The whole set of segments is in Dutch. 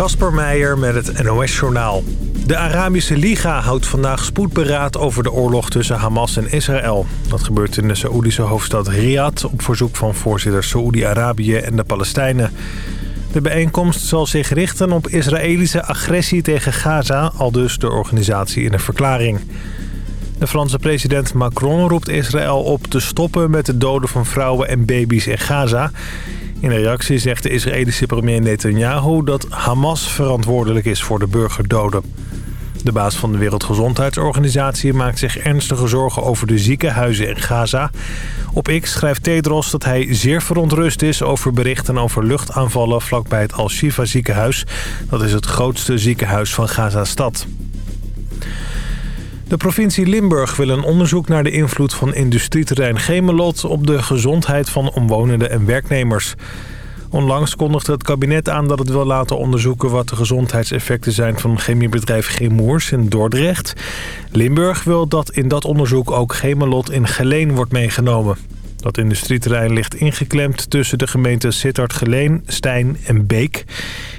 Kasper Meijer met het NOS-journaal. De Arabische Liga houdt vandaag spoedberaad over de oorlog tussen Hamas en Israël. Dat gebeurt in de Saoedische hoofdstad Riyadh... op verzoek van voorzitter Saoedi-Arabië en de Palestijnen. De bijeenkomst zal zich richten op Israëlische agressie tegen Gaza... al dus de organisatie in een verklaring. De Franse president Macron roept Israël op te stoppen... met het doden van vrouwen en baby's in Gaza... In reactie zegt de Israëlische premier Netanyahu dat Hamas verantwoordelijk is voor de burgerdoden. De baas van de Wereldgezondheidsorganisatie maakt zich ernstige zorgen over de ziekenhuizen in Gaza. Op X schrijft Tedros dat hij zeer verontrust is over berichten over luchtaanvallen vlakbij het Al-Shifa ziekenhuis. Dat is het grootste ziekenhuis van Gaza-stad. De provincie Limburg wil een onderzoek naar de invloed van industrieterrein Gemelot... op de gezondheid van omwonenden en werknemers. Onlangs kondigde het kabinet aan dat het wil laten onderzoeken... wat de gezondheidseffecten zijn van chemiebedrijf Chemours in Dordrecht. Limburg wil dat in dat onderzoek ook Gemelot in Geleen wordt meegenomen. Dat industrieterrein ligt ingeklemd tussen de gemeenten Sittard-Geleen, Stijn en Beek.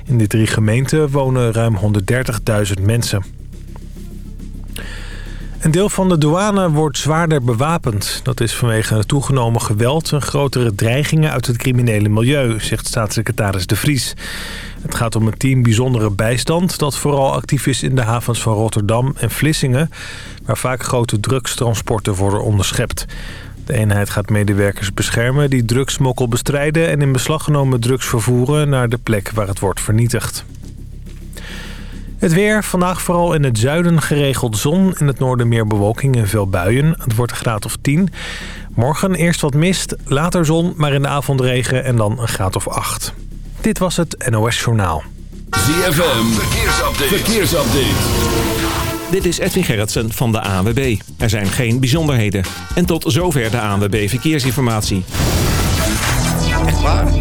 In die drie gemeenten wonen ruim 130.000 mensen. Een deel van de douane wordt zwaarder bewapend. Dat is vanwege het toegenomen geweld en grotere dreigingen uit het criminele milieu, zegt staatssecretaris De Vries. Het gaat om een team bijzondere bijstand dat vooral actief is in de havens van Rotterdam en Vlissingen, waar vaak grote drugstransporten worden onderschept. De eenheid gaat medewerkers beschermen die drugsmokkel bestrijden en in beslag genomen drugs vervoeren naar de plek waar het wordt vernietigd. Het weer, vandaag vooral in het zuiden geregeld zon. In het noorden meer bewolking en veel buien. Het wordt een graad of 10. Morgen eerst wat mist, later zon, maar in de avond regen en dan een graad of 8. Dit was het NOS Journaal. ZFM, verkeersupdate. verkeersupdate. Dit is Edwin Gerritsen van de ANWB. Er zijn geen bijzonderheden. En tot zover de ANWB Verkeersinformatie. Echt waar?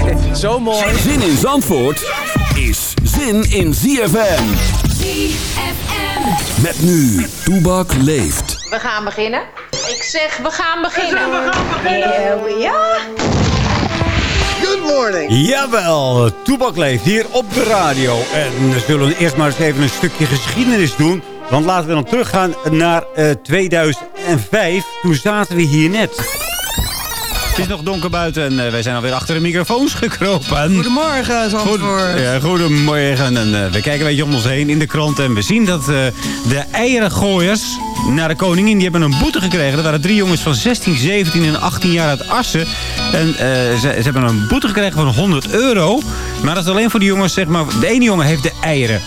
Zo mooi. Zin in Zandvoort is zin in ZFM. ZFM. Met nu, Toebak leeft. We gaan beginnen. Ik zeg, we gaan beginnen. We gaan beginnen. Are. Good morning. Jawel, Toebak leeft hier op de radio. En we zullen eerst maar eens even een stukje geschiedenis doen. Want laten we dan teruggaan naar eh, 2005. Toen zaten we hier net. Het is nog donker buiten en eh, wij zijn alweer achter de microfoons gekropen. Goedemorgen, Zandvoort. Goed, ja, goedemorgen. En, eh, we kijken een beetje om ons heen in de krant. En we zien dat eh, de eierengooiers naar de koningin... die hebben een boete gekregen. Er waren drie jongens van 16, 17 en 18 jaar uit Assen. En ze, ze hebben een boete gekregen van 100 euro. Maar dat is alleen voor die jongens, zeg maar... De ene jongen heeft de eieren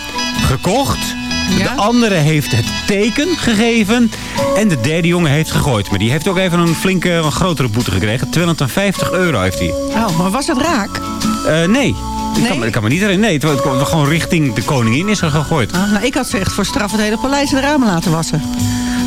gekocht... De andere heeft het teken gegeven. En de derde jongen heeft gegooid. Maar die heeft ook even een flinke, een grotere boete gekregen. 250 euro heeft hij. Oh, maar was het raak? Eh, nee. Ik Nee? kan, me- ik kan me niet herinneren. Nee, het was gewoon richting de koningin is er gegooid. Ah, nou, ik had ze echt voor straf het hele paleis de ramen laten wassen.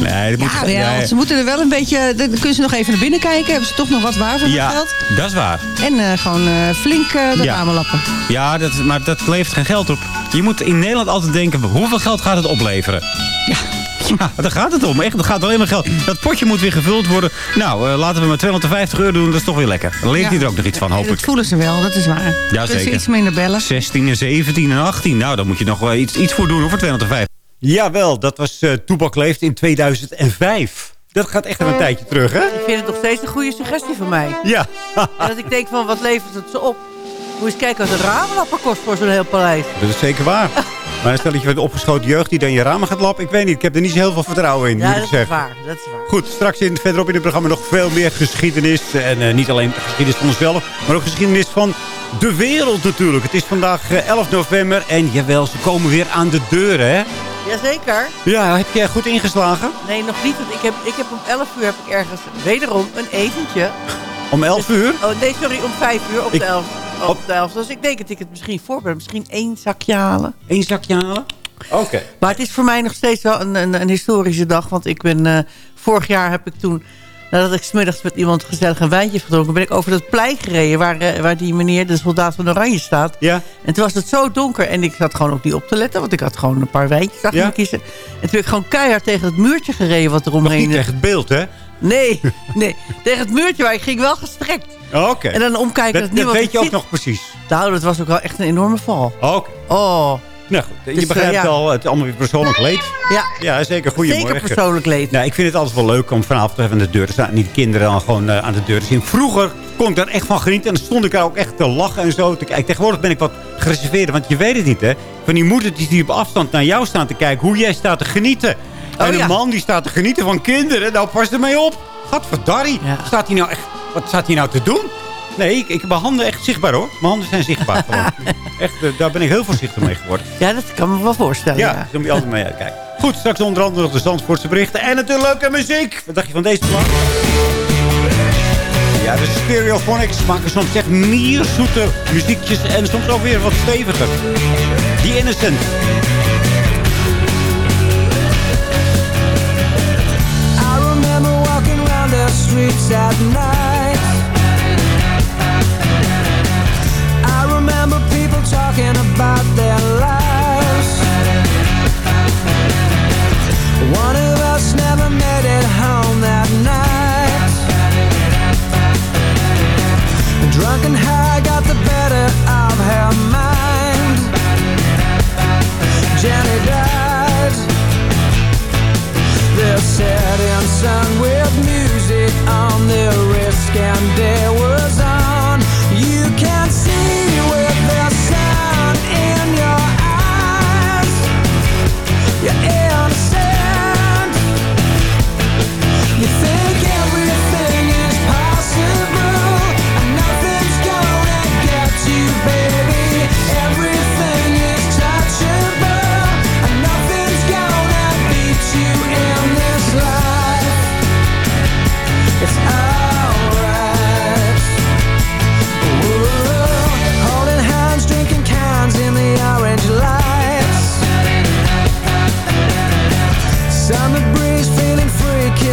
Nee, dat moet, Ja, wel, nee. ze moeten er wel een beetje... Dan kunnen ze nog even naar binnen kijken. Hebben ze toch nog wat waar van het ja, geld. dat is waar. En eh, gewoon eh, flink eh, de Ja. ramen lappen. Ja, dat, maar dat levert geen geld op. Je moet in Nederland altijd denken, hoeveel geld gaat het opleveren? Ja. Ja, daar gaat het om. Echt, het gaat alleen maar geld. Dat potje moet weer gevuld worden. Nou, laten we maar 250 euro doen. Dat is toch weer lekker. Dan leert Ja. hij er ook nog iets van, hoop Dat ik. voelen ze wel, dat is waar. Ja, zeker. iets minder bellen. 16 en 17 en 18. Nou, dan moet je nog wel iets, iets voor doen hoor, voor 250. Jawel, dat was uh, Toebak Leeft in 2005. Dat gaat echt een tijdje terug, hè? Ik vind het nog steeds een goede suggestie van mij. Ja. En dat ik denk van, wat levert het ze op? Moet je eens kijken wat een raamlapper kost voor zo'n heel paleis. Dat is zeker waar. Maar stel dat je met opgeschoten jeugd die dan je ramen gaat lappen. Ik weet niet, ik heb er niet zo heel veel vertrouwen in, Ja, moet dat ik is zeggen. waar. Dat is waar. Goed, straks in, verderop in het programma nog veel meer geschiedenis. En eh, niet alleen geschiedenis van onszelf, maar ook geschiedenis van de wereld natuurlijk. Het is vandaag eh, 11 november en jawel, ze komen weer aan de deur, hè? Jazeker. Ja, heb jij goed ingeslagen? Nee, nog niet. Want ik heb, ik heb om 11 uur heb ik ergens wederom een etentje. Om 11 uur? Oh, nee, sorry, om 5 uur op Ik- de 11. op de helft. Dus ik denk dat ik het misschien voor ben. Misschien één zakje halen. Eén zakje halen? Oké. Maar het is voor mij nog steeds wel een, een, een historische dag. Want ik ben... eh, vorig jaar heb ik toen... Nadat ik smiddags met iemand gezellig een wijntje heb gedronken... ben ik over dat plein gereden waar, eh, waar die meneer, de soldaat van Oranje, staat. Ja. En toen was het zo donker en ik zat gewoon ook niet op te letten. Want ik had gewoon een paar wijntjes achter Ja. me kiezen. En toen ben ik gewoon keihard tegen het muurtje gereden wat er Nog omheen... niet tegen het beeld, hè? Nee, nee, tegen het muurtje, maar ik ging wel gestrekt. Oké. En dan omkijken dat, Dat, dat niemand weet het je ook ziet. nog precies. Nou, dat was ook wel echt een enorme val. Oké. Oh, Nou goed, je Dus, eh, begrijpt ja. al, het is allemaal weer persoonlijk leed. ja. Ja, zeker. Goedemorgen. Zeker persoonlijk leed. Nou, ik vind het altijd wel leuk om vanavond even aan de deur te staan. Niet de kinderen dan gewoon eh, aan de deur te zien. Vroeger kon ik daar echt van genieten. En dan stond ik daar ook echt te lachen en zo te kijken. Tegenwoordig ben ik wat gereserveerd, want je weet het niet, hè. Van die moedertjes die op afstand naar jou staan te kijken. Hoe jij staat te genieten. En Oh, een ja. man die staat te genieten van kinderen. Nou, pas er mee op. Gadverdarrie. Ja. Staat hij nou echt... Wat staat hij nou te doen? Nee, ik, ik heb mijn handen echt zichtbaar, hoor. Mijn handen zijn zichtbaar. echt, eh, daar ben ik heel voorzichtig mee geworden. Ja, dat kan me wel voorstellen. Ja, Ja. daar moet je altijd mee uitkijken. Goed, straks onder andere nog de Zandvoortse berichten. En natuurlijk leuke muziek. Wat dacht je van deze plaat? Ja, de Stereophonics maken soms echt mierzoete muziekjes. En soms ook weer wat steviger. The Innocent. Streets at night. I remember people talking about their lives. One of us never made it home that night. Drunk and high got the better of her mind. Jenny died. The setting sun with music on the wrist and there was on. You can see with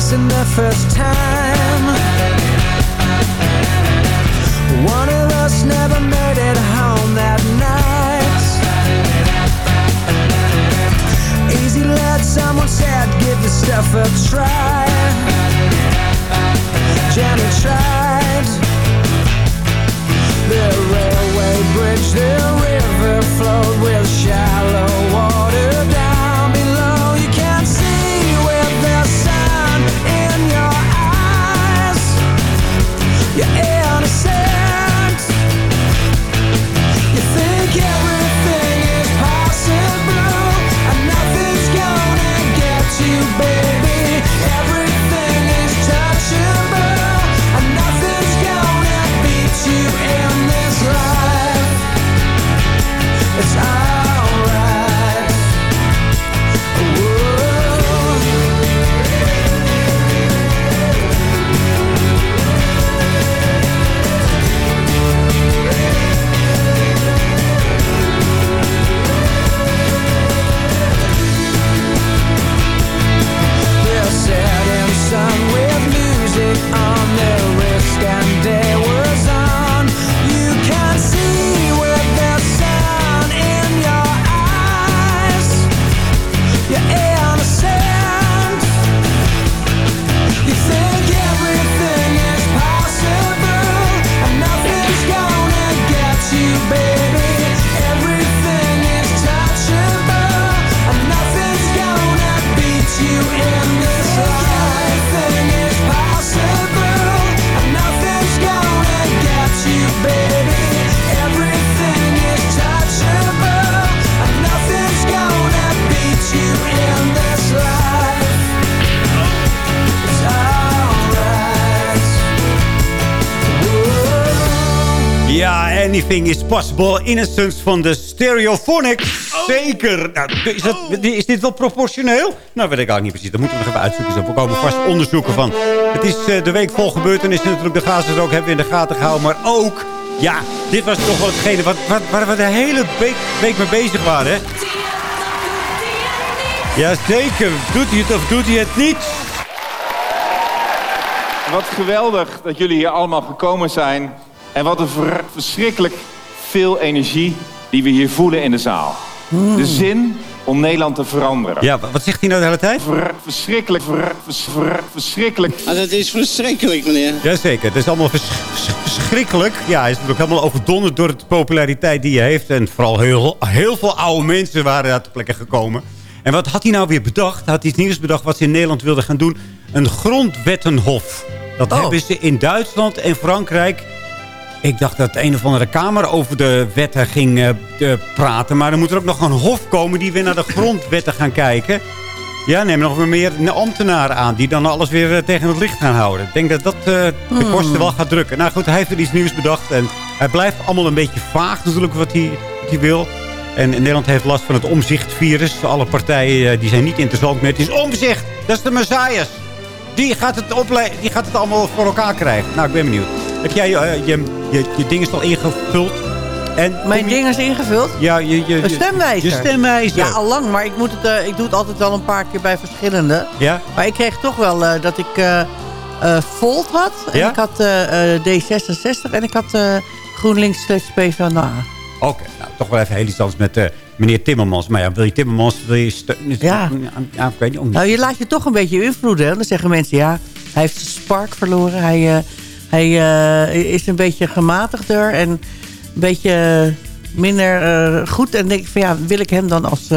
free, kissing the first time. One of us never made it home that night. Easy let someone said, give the stuff a try. Jenny tried. The railway bridge, the river flowed anything is possible. Innocence van de Stereophonics. Zeker. Nou, is, dat, is dit wel proportioneel? Nou, weet ik eigenlijk niet precies. Dat moeten we nog even uitzoeken. Zo. We komen vast onderzoeken van. Het is eh, de week vol gebeurtenissen natuurlijk. De Gazastrook hebben we in de gaten gehouden. Maar ook Ja, dit was toch wel hetgene wat, wat, waar we de hele week, week mee bezig waren, hè? Jazeker. Doet hij het of doet hij het niet? Wat geweldig dat jullie hier allemaal gekomen zijn. En wat een ver- verschrikkelijk veel energie die we hier voelen in de zaal. De zin om Nederland te veranderen. Ja, wa- wat zegt hij nou de hele tijd? Ver- verschrikkelijk, ver- vers- ver- verschrikkelijk. het is verschrikkelijk, meneer. Jazeker, het is allemaal vers- vers- verschrikkelijk. Ja, hij is natuurlijk helemaal overdonderd door de populariteit die hij heeft. En vooral heel, heel veel oude mensen waren daar ter plekke gekomen. En wat had hij nou weer bedacht? Hij had iets nieuws bedacht wat ze in Nederland wilden gaan doen. Een grondwettenhof. Dat Oh. hebben ze in Duitsland en Frankrijk. Ik dacht dat een of andere kamer over de wetten ging eh, praten. Maar er moet er ook nog een hof komen die weer naar de grondwetten gaan kijken. Ja, neem nog meer ambtenaren aan die dan alles weer eh, tegen het licht gaan houden. Ik denk dat dat eh, de kosten wel gaat drukken. Nou goed, hij heeft er iets nieuws bedacht. En hij blijft allemaal een beetje vaag natuurlijk wat hij, wat hij wil. En Nederland heeft last van het omzichtvirus. Alle partijen die zijn niet interessant meer. Het is omzicht, dat is de messias. Die gaat het, die gaat het allemaal voor elkaar krijgen. Nou, ik ben benieuwd. Heb jij eh, je, je, je ding is al ingevuld? En Mijn je- ding is ingevuld. Ja, je, je, Een je- stemwijzer. Je stemwijzer. Ja, al lang, maar ik, moet het, eh, ik doe het altijd wel een paar keer bij verschillende. Ja? Maar ik kreeg toch wel eh, dat ik eh, Volt had. En Ja? ik had eh, eh, D66 en ik had GroenLinks slash PvdA. Oké, nou toch wel even heel iets anders met meneer Timmermans. Maar ja, wil je Timmermans, wil je? Ja. ja, ik weet niet. Nou, je laat je toch een beetje invloeden. hè. Dan zeggen mensen, ja, hij heeft zijn spark verloren. Hij, eh, hij eh, is een beetje gematigder en een beetje minder eh, goed. En denk ik van, ja, wil ik hem dan als,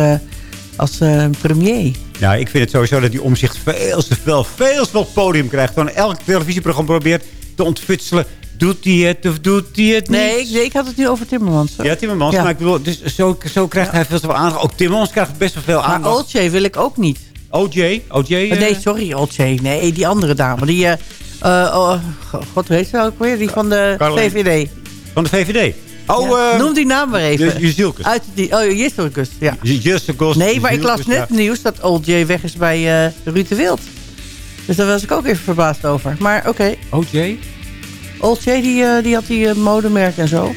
als premier? Ja, ik vind het sowieso dat die omzicht veel te veel, veel te veel podium krijgt. Gewoon elk televisieprogramma probeert te ontfutselen. Doet hij het of doet hij het niet? Nee, ik, nee, ik had het nu over Timmermans. Ja, Timmermans. Ja. Maar ik bedoel, dus zo, zo krijgt hij veel te veel aandacht. Ook Timmermans krijgt best wel veel Maar aandacht. Olcay wil ik ook niet. OJ? OJ? eh, Nee, sorry, Olcay. Nee, die andere dame. Die, eh eh, oh, god, heet ze ook weer? Die van de Caroline. VVD. Van de VVD. Oh, Ja, eh, Noem die naam maar even. Je- Jezielkes. Uit die, oh, Jezilkus, ja. Nee, maar ik las net nieuws dat Old J weg is bij eh Ruud de Wild. Dus daar was ik ook even verbaasd over. Maar oké, OJ? Old J die, eh, die had die eh, modemerk en zo.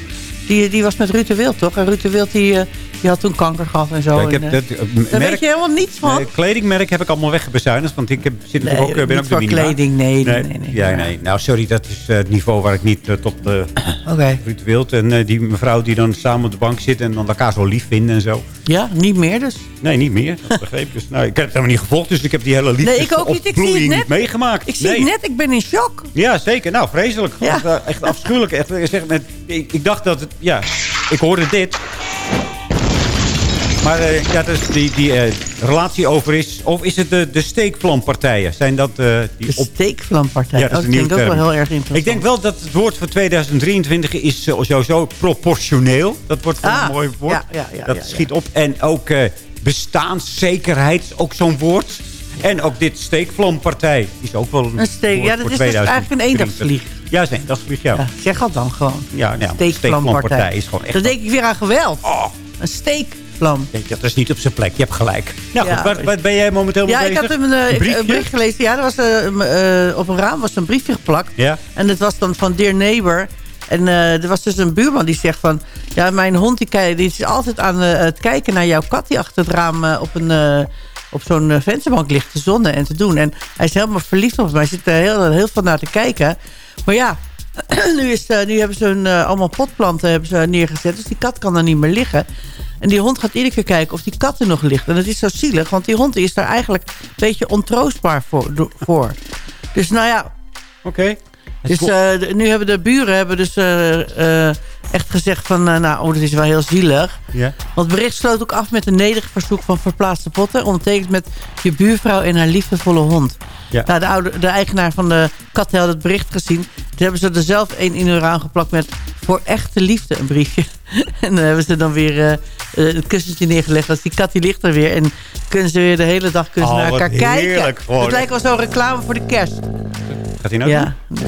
Die, die was met Ruud de Wild, toch? En Ruud de Wild die, eh, die had toen kanker gehad en zo. Ja, ik heb En, dat, eh, eh, daar merk- weet je helemaal niets van. Nee, kledingmerk heb ik allemaal wegbezuinigd. Want ik heb, zit Nee, ook, eh, ben niet ook de minima. kleding, nee, nee, nee, nee. Ja, nee. Nou, sorry, dat is eh, het niveau waar ik niet eh, tot uh, Oké. Ruud Wild. En eh, die mevrouw die dan samen op de bank zit en dan elkaar zo lief vinden en zo. Ja, niet meer dus. Nee, niet meer. Dat begreep ik. Dus, nou, ik heb het helemaal niet gevolgd, dus ik heb die hele liefde Nee, ik ook niet. Ik zie het net. niet meegemaakt. Ik zie nee. het net, ik ben in shock. Ja, zeker. Nou, vreselijk. Ja. Echt, eh, echt afschuwelijk. Echt, zeg, ik dacht dat het... Ja, ik hoorde dit. Maar eh, ja, dus die, die eh, relatie over is... Of is het de, de steekvlampartijen? Zijn dat eh, die De steekvlampartij. Ja, dat is oh, klinkt ook wel heel erg interessant. Ik denk wel dat het woord voor 2023 is uh, sowieso proportioneel. Dat wordt Ah, een mooi woord. ja, ja, ja, dat schiet op. En ook uh, bestaanszekerheid ook zo'n woord. En ook dit steekvlampartij is ook wel een, Een steek, ja, dat is dus 2023. eigenlijk een eendagsvlieg. Ja, dat is ja. Ja, zeg dat dan gewoon. Ja, nou, Steekvlampartij. steekvlampartij is gewoon echt... Dan denk ik weer aan geweld. Oh. Een steekvlam. Je, dat is niet op zijn plek. Je hebt gelijk. Nou Ja, goed, waar, ben jij momenteel mee Ja, ik bezig? had een, eh, ik- briefje? een bericht gelezen. Ja, er was, eh, eh, op een raam was een briefje geplakt. Ja. En het was dan van Dear Neighbor. En eh, er was dus een buurman die zegt van... Ja, mijn hond die, die is altijd aan het kijken naar jouw kat... die achter het raam op, een, op zo'n vensterbank ligt te zonnen en te doen. En hij is helemaal verliefd op mij. Hij zit er heel, heel veel naar te kijken. Maar ja, nu, is, eh, nu hebben ze een, eh, allemaal potplanten hebben ze neergezet. Dus die kat kan er niet meer liggen. En die hond gaat iedere keer kijken of die kat er nog ligt. En dat is zo zielig, want die hond is daar eigenlijk een beetje ontroostbaar voor. voor. Dus nou ja, Oké. dus, nu hebben de buren hebben dus echt gezegd van... nou, oh, dat is wel heel zielig. Ja. Want het bericht sloot ook af met een nederig verzoek van verplaatste potten... ondertekend met je buurvrouw en haar liefdevolle hond. Ja. Nou, de, oude, de eigenaar van de kat had het bericht gezien. Toen hebben ze er zelf een in hun raam geplakt met... voor echte liefde, een briefje. en dan hebben ze dan weer eh, eh, het kussentje neergelegd. Dus die kat die ligt er weer. En kunnen ze weer de hele dag kunnen Oh, naar elkaar kijken. gewoon. Het lijkt wel zo'n reclame voor de kerst. Gaat hij nou Ja. doen?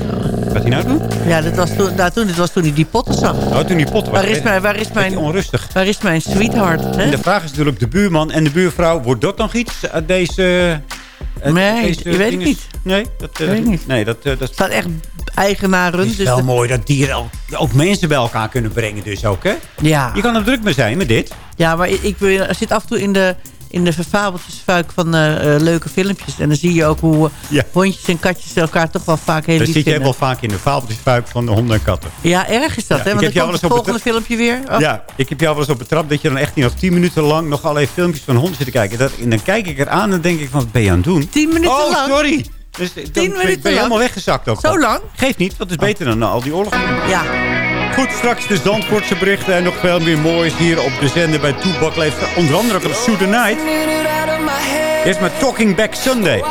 Gaat hij nou doen? Ja, dat was toen, nou, toen, dit was toen hij die potten zag. Oh, toen die pot was. Waar is mijn, waar is mijn, onrustig. waar is mijn sweetheart? Hè? En de vraag is natuurlijk de buurman en de buurvrouw. Wordt dat nog iets uit deze Nee, eh, je weet het niet. Nee, dat, eh, Weet ik niet. Nee, dat, eh, dat staat echt eigenaren. Het is dus wel mooi dat dieren ook, ook mensen bij elkaar kunnen brengen dus ook, hè? Ja. Je kan er druk mee zijn met dit. Ja, maar ik, ik zit af en toe in de, in de verfabeltjesfuik van eh, eh, leuke filmpjes. En dan zie je ook hoe eh, Ja. hondjes en katjes elkaar toch wel vaak heel lief zit jij vinden. wel vaak in de fabeltjesfuik van de honden en katten. Ja, erg is dat, Ja, hè? ik Want heb dan komt het volgende filmpje weer. Oh, Ja, ik heb jou wel eens op betrapt dat je dan echt niet nog tien minuten lang nog allerlei filmpjes van honden zit te kijken. Dat, en dan kijk ik eraan en denk ik van, wat ben je aan het doen? Tien minuten oh, lang? sorry. Dus ben- minuten ben je lang? helemaal weggezakt ook. Zo lang? Geeft niet, dat is beter dan al die oorlog. Ja. Goed, straks de Zandvoortse berichten en nog veel meer moois hier op de zender bij Toebak leeft. Onder andere op Shoot the Night. Eerst maar Talking Back Sunday.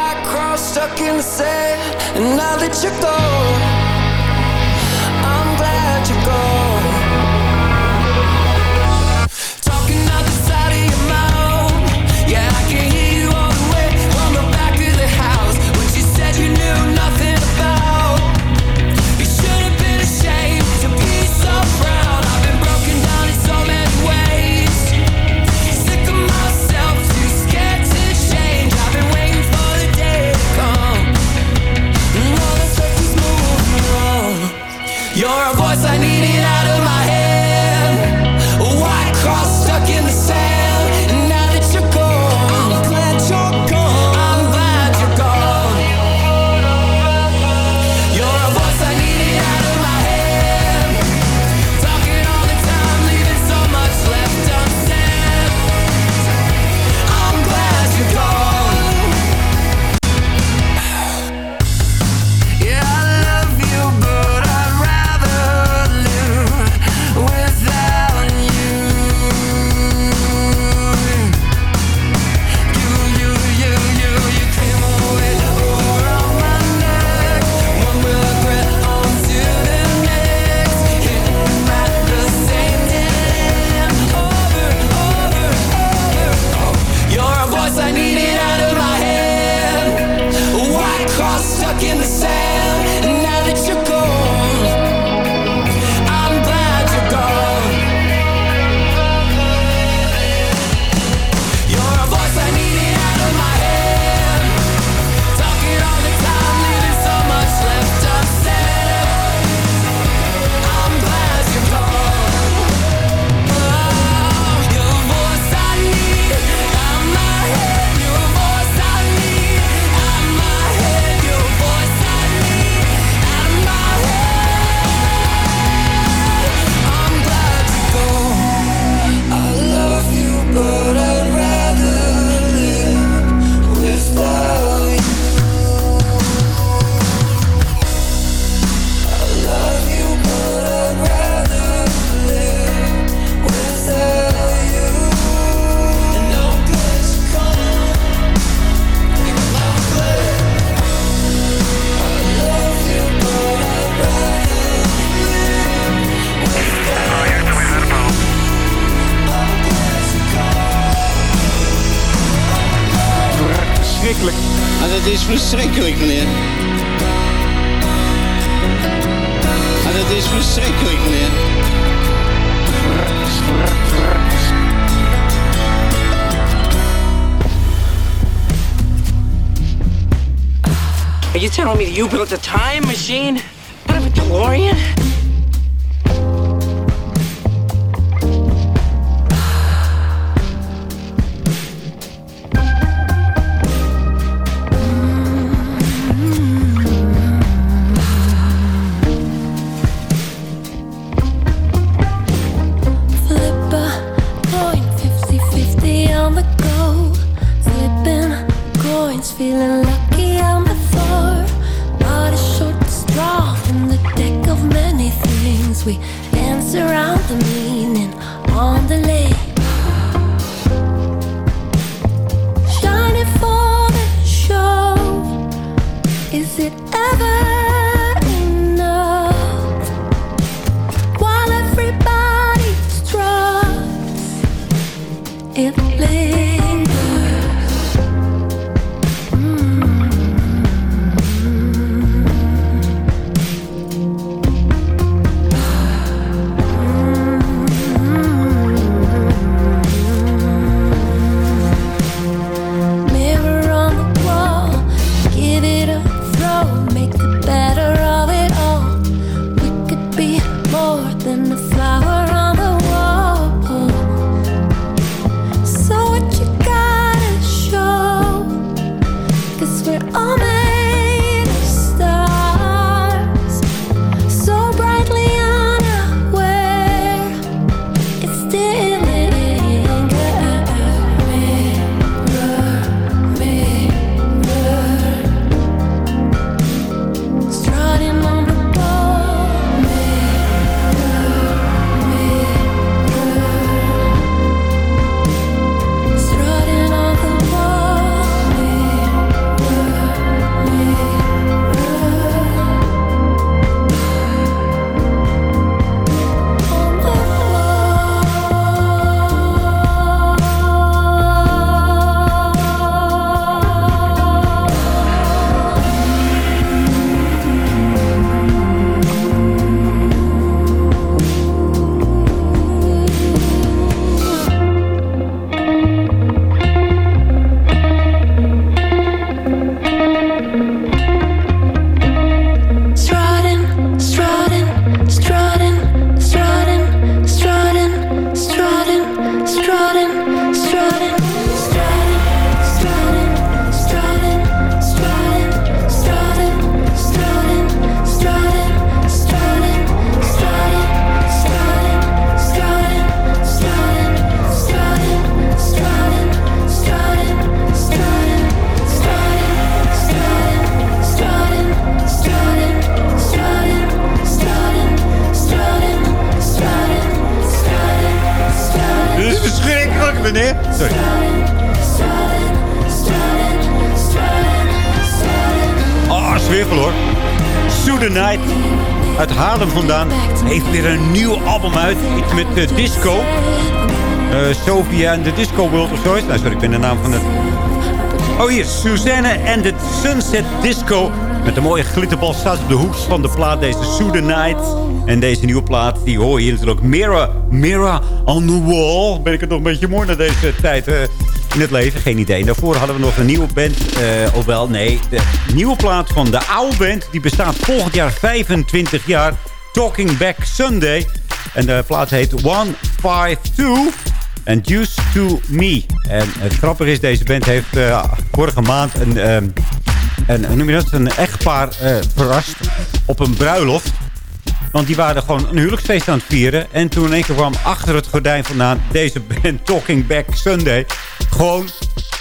Voice I needed Are you telling me that you built a weer een nieuw album uit. Iets met eh, disco. Eh Sophia en de Disco World of zoiets. Nou, sorry, ik ben de naam van het... Oh, hier. Suzanne en de Sunset Disco. Met een mooie glitterbal staat op de hoek van de plaat. Deze Sue the Night. En deze nieuwe plaat, die hoor je natuurlijk. Mirror, Mirror on the Wall. Ben ik het nog een beetje mooi naar deze tijd eh, in het leven? Geen idee. En daarvoor hadden we nog een nieuwe band. eh of wel, nee. De nieuwe plaat van de oude band. Die bestaat volgend jaar 25 jaar. Talking Back Sunday. En de plaat heet 152. And Used to Me. En het grappige is, deze band heeft eh, vorige maand een, ehm, een, noem je dat, een echtpaar eh, verrast op een bruiloft. Want die waren gewoon een huwelijksfeest aan het vieren. En toen in één keer kwam achter het gordijn vandaan deze band Talking Back Sunday. Gewoon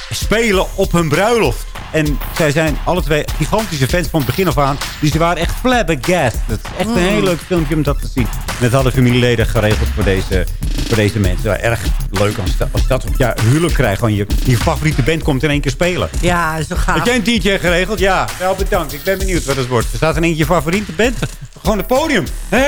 spelen op hun bruiloft. En zij zijn alle twee gigantische fans van het begin af aan. Dus ze waren echt flabbergast. Het is echt een heel leuk filmpje om dat te zien. En dat hadden familieleden geregeld voor deze, voor deze mensen. Ja, erg leuk als, dat- als dat op je huwelijk krijgt. Gewoon je, je favoriete band komt in één keer spelen. Ja, zo gaaf. Heb jij een DJ geregeld? Ja, wel bedankt. Ik ben benieuwd wat het wordt. Er staat in eentje je favoriete band. Gewoon het podium. Hè?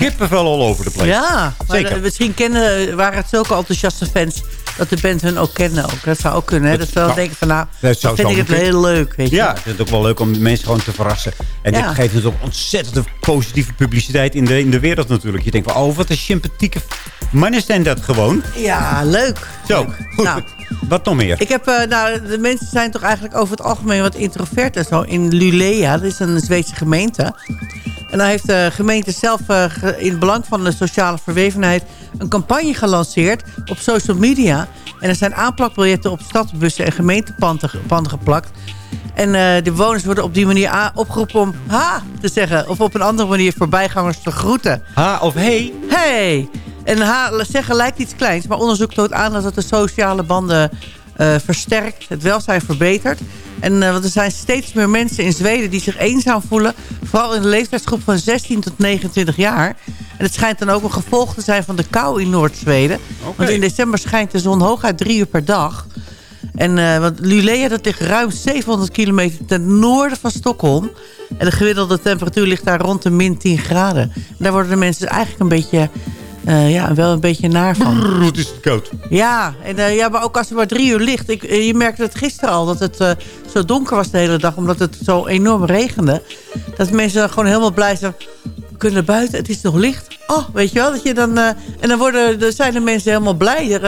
Kippenvel all over the place. Ja, maar Zeker. eh, misschien kennen, waren het zulke enthousiaste fans dat de band hun ook kennen. Ook. Dat zou ook kunnen. Hè? Dat ze wel zou- denken van nou, Dat zou vind ik het heel leuk. Weet je. Ja, het is ook wel leuk om mensen gewoon te verrassen. En Ja. dit geeft natuurlijk ook ontzettend positieve publiciteit in de, in de wereld natuurlijk. Je denkt van, oh, wat een sympathieke mannen zijn dat gewoon. ja, leuk. Zo, goed. Nou. Wat nog meer? Ik heb, eh, nou, de mensen zijn toch eigenlijk over het algemeen wat introvert en zo. In Lulea, dat is een Zweedse gemeente. En daar heeft de gemeente zelf eh, in het belang van de sociale verwevenheid... een campagne gelanceerd op social media. En er zijn aanplakbiljetten op stadsbussen en gemeentepanden ge- panden geplakt. En eh, de bewoners worden op die manier opgeroepen om ha te zeggen. Of op een andere manier voorbijgangers te groeten. Ha of hey? Hey! En ha zeggen lijkt iets kleins, maar onderzoek toont aan dat het de sociale banden eh, versterkt, het welzijn verbetert. En eh, want er zijn steeds meer mensen in Zweden die zich eenzaam voelen. Vooral in de leeftijdsgroep van 16 tot 29 jaar. En het schijnt dan ook een gevolg te zijn van de kou in Noord-Zweden. Want in december schijnt de zon hooguit drie uur per dag. En eh, want Lulea dat ligt ruim 700 kilometer ten noorden van Stockholm. En de gemiddelde temperatuur ligt daar rond de min 10 graden. En daar worden de mensen dus eigenlijk een beetje, eh, ja, wel een beetje naar van. Het is koud. Ja, en, eh, ja, maar ook als het maar drie uur ligt. Ik, eh, je merkte het gisteren al, dat het zo donker was de hele dag... omdat het zo enorm regende. Dat mensen dan gewoon helemaal blij zijn... we kunnen buiten, het is nog licht. Oh, weet je wel, dat je dan... en dan, worden, dan zijn de mensen helemaal blij.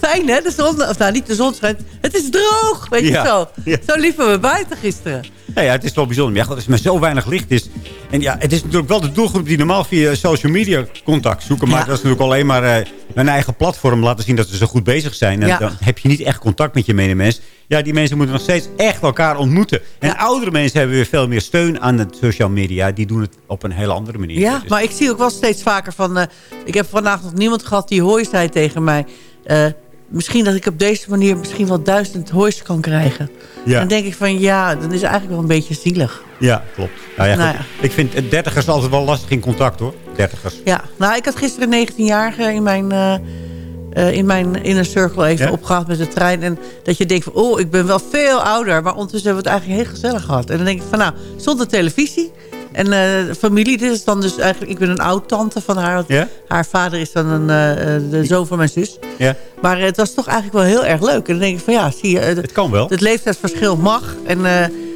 Fijn, hè, de zon... Of nou, niet de zon schijnt. Het is droog, weet je Ja, zo. ja. Zo liepen we buiten gisteren. Ja, ja, het is wel bijzonder. Maar ja, als er maar zo weinig licht is. En ja, het is natuurlijk wel de doelgroep die normaal via social media contact zoeken. Maar Ja. dat is natuurlijk alleen maar eh, hun eigen platform laten zien dat ze zo goed bezig zijn. En Ja. dan heb je niet echt contact met je medemens. Ja, die mensen moeten nog steeds echt elkaar ontmoeten. En oudere mensen hebben weer veel meer steun aan de social media. Die doen het op een hele andere manier. Ja, Dus- maar ik zie ook wel steeds vaker van... eh, ik heb vandaag nog niemand gehad die hooi zei tegen mij... eh, misschien dat ik op deze manier misschien wel duizend hoois kan krijgen. Ja. Dan denk ik van ja, dan is het eigenlijk wel een beetje zielig. Ja, klopt. Nou ja. Nou ja. Ik vind eh, dertigers altijd wel lastig in contact hoor. Dertigers. Ja, nou ik had gisteren een 19-jarige in mijn, eh, in mijn inner circle even Ja? opgehaald met de trein. En dat je denkt van oh, ik ben wel veel ouder. Maar ondertussen hebben we het eigenlijk heel gezellig gehad. En dan denk ik van nou, zonder televisie... En eh, familie, dit is dan dus eigenlijk... Ik ben een oud-tante van haar. want Ja? Haar vader is dan een, eh, de zoon van mijn zus. Ja. Maar het was toch eigenlijk wel heel erg leuk. En dan denk ik van ja, zie je... eh, Het kan wel. Het leeftijdsverschil mag. En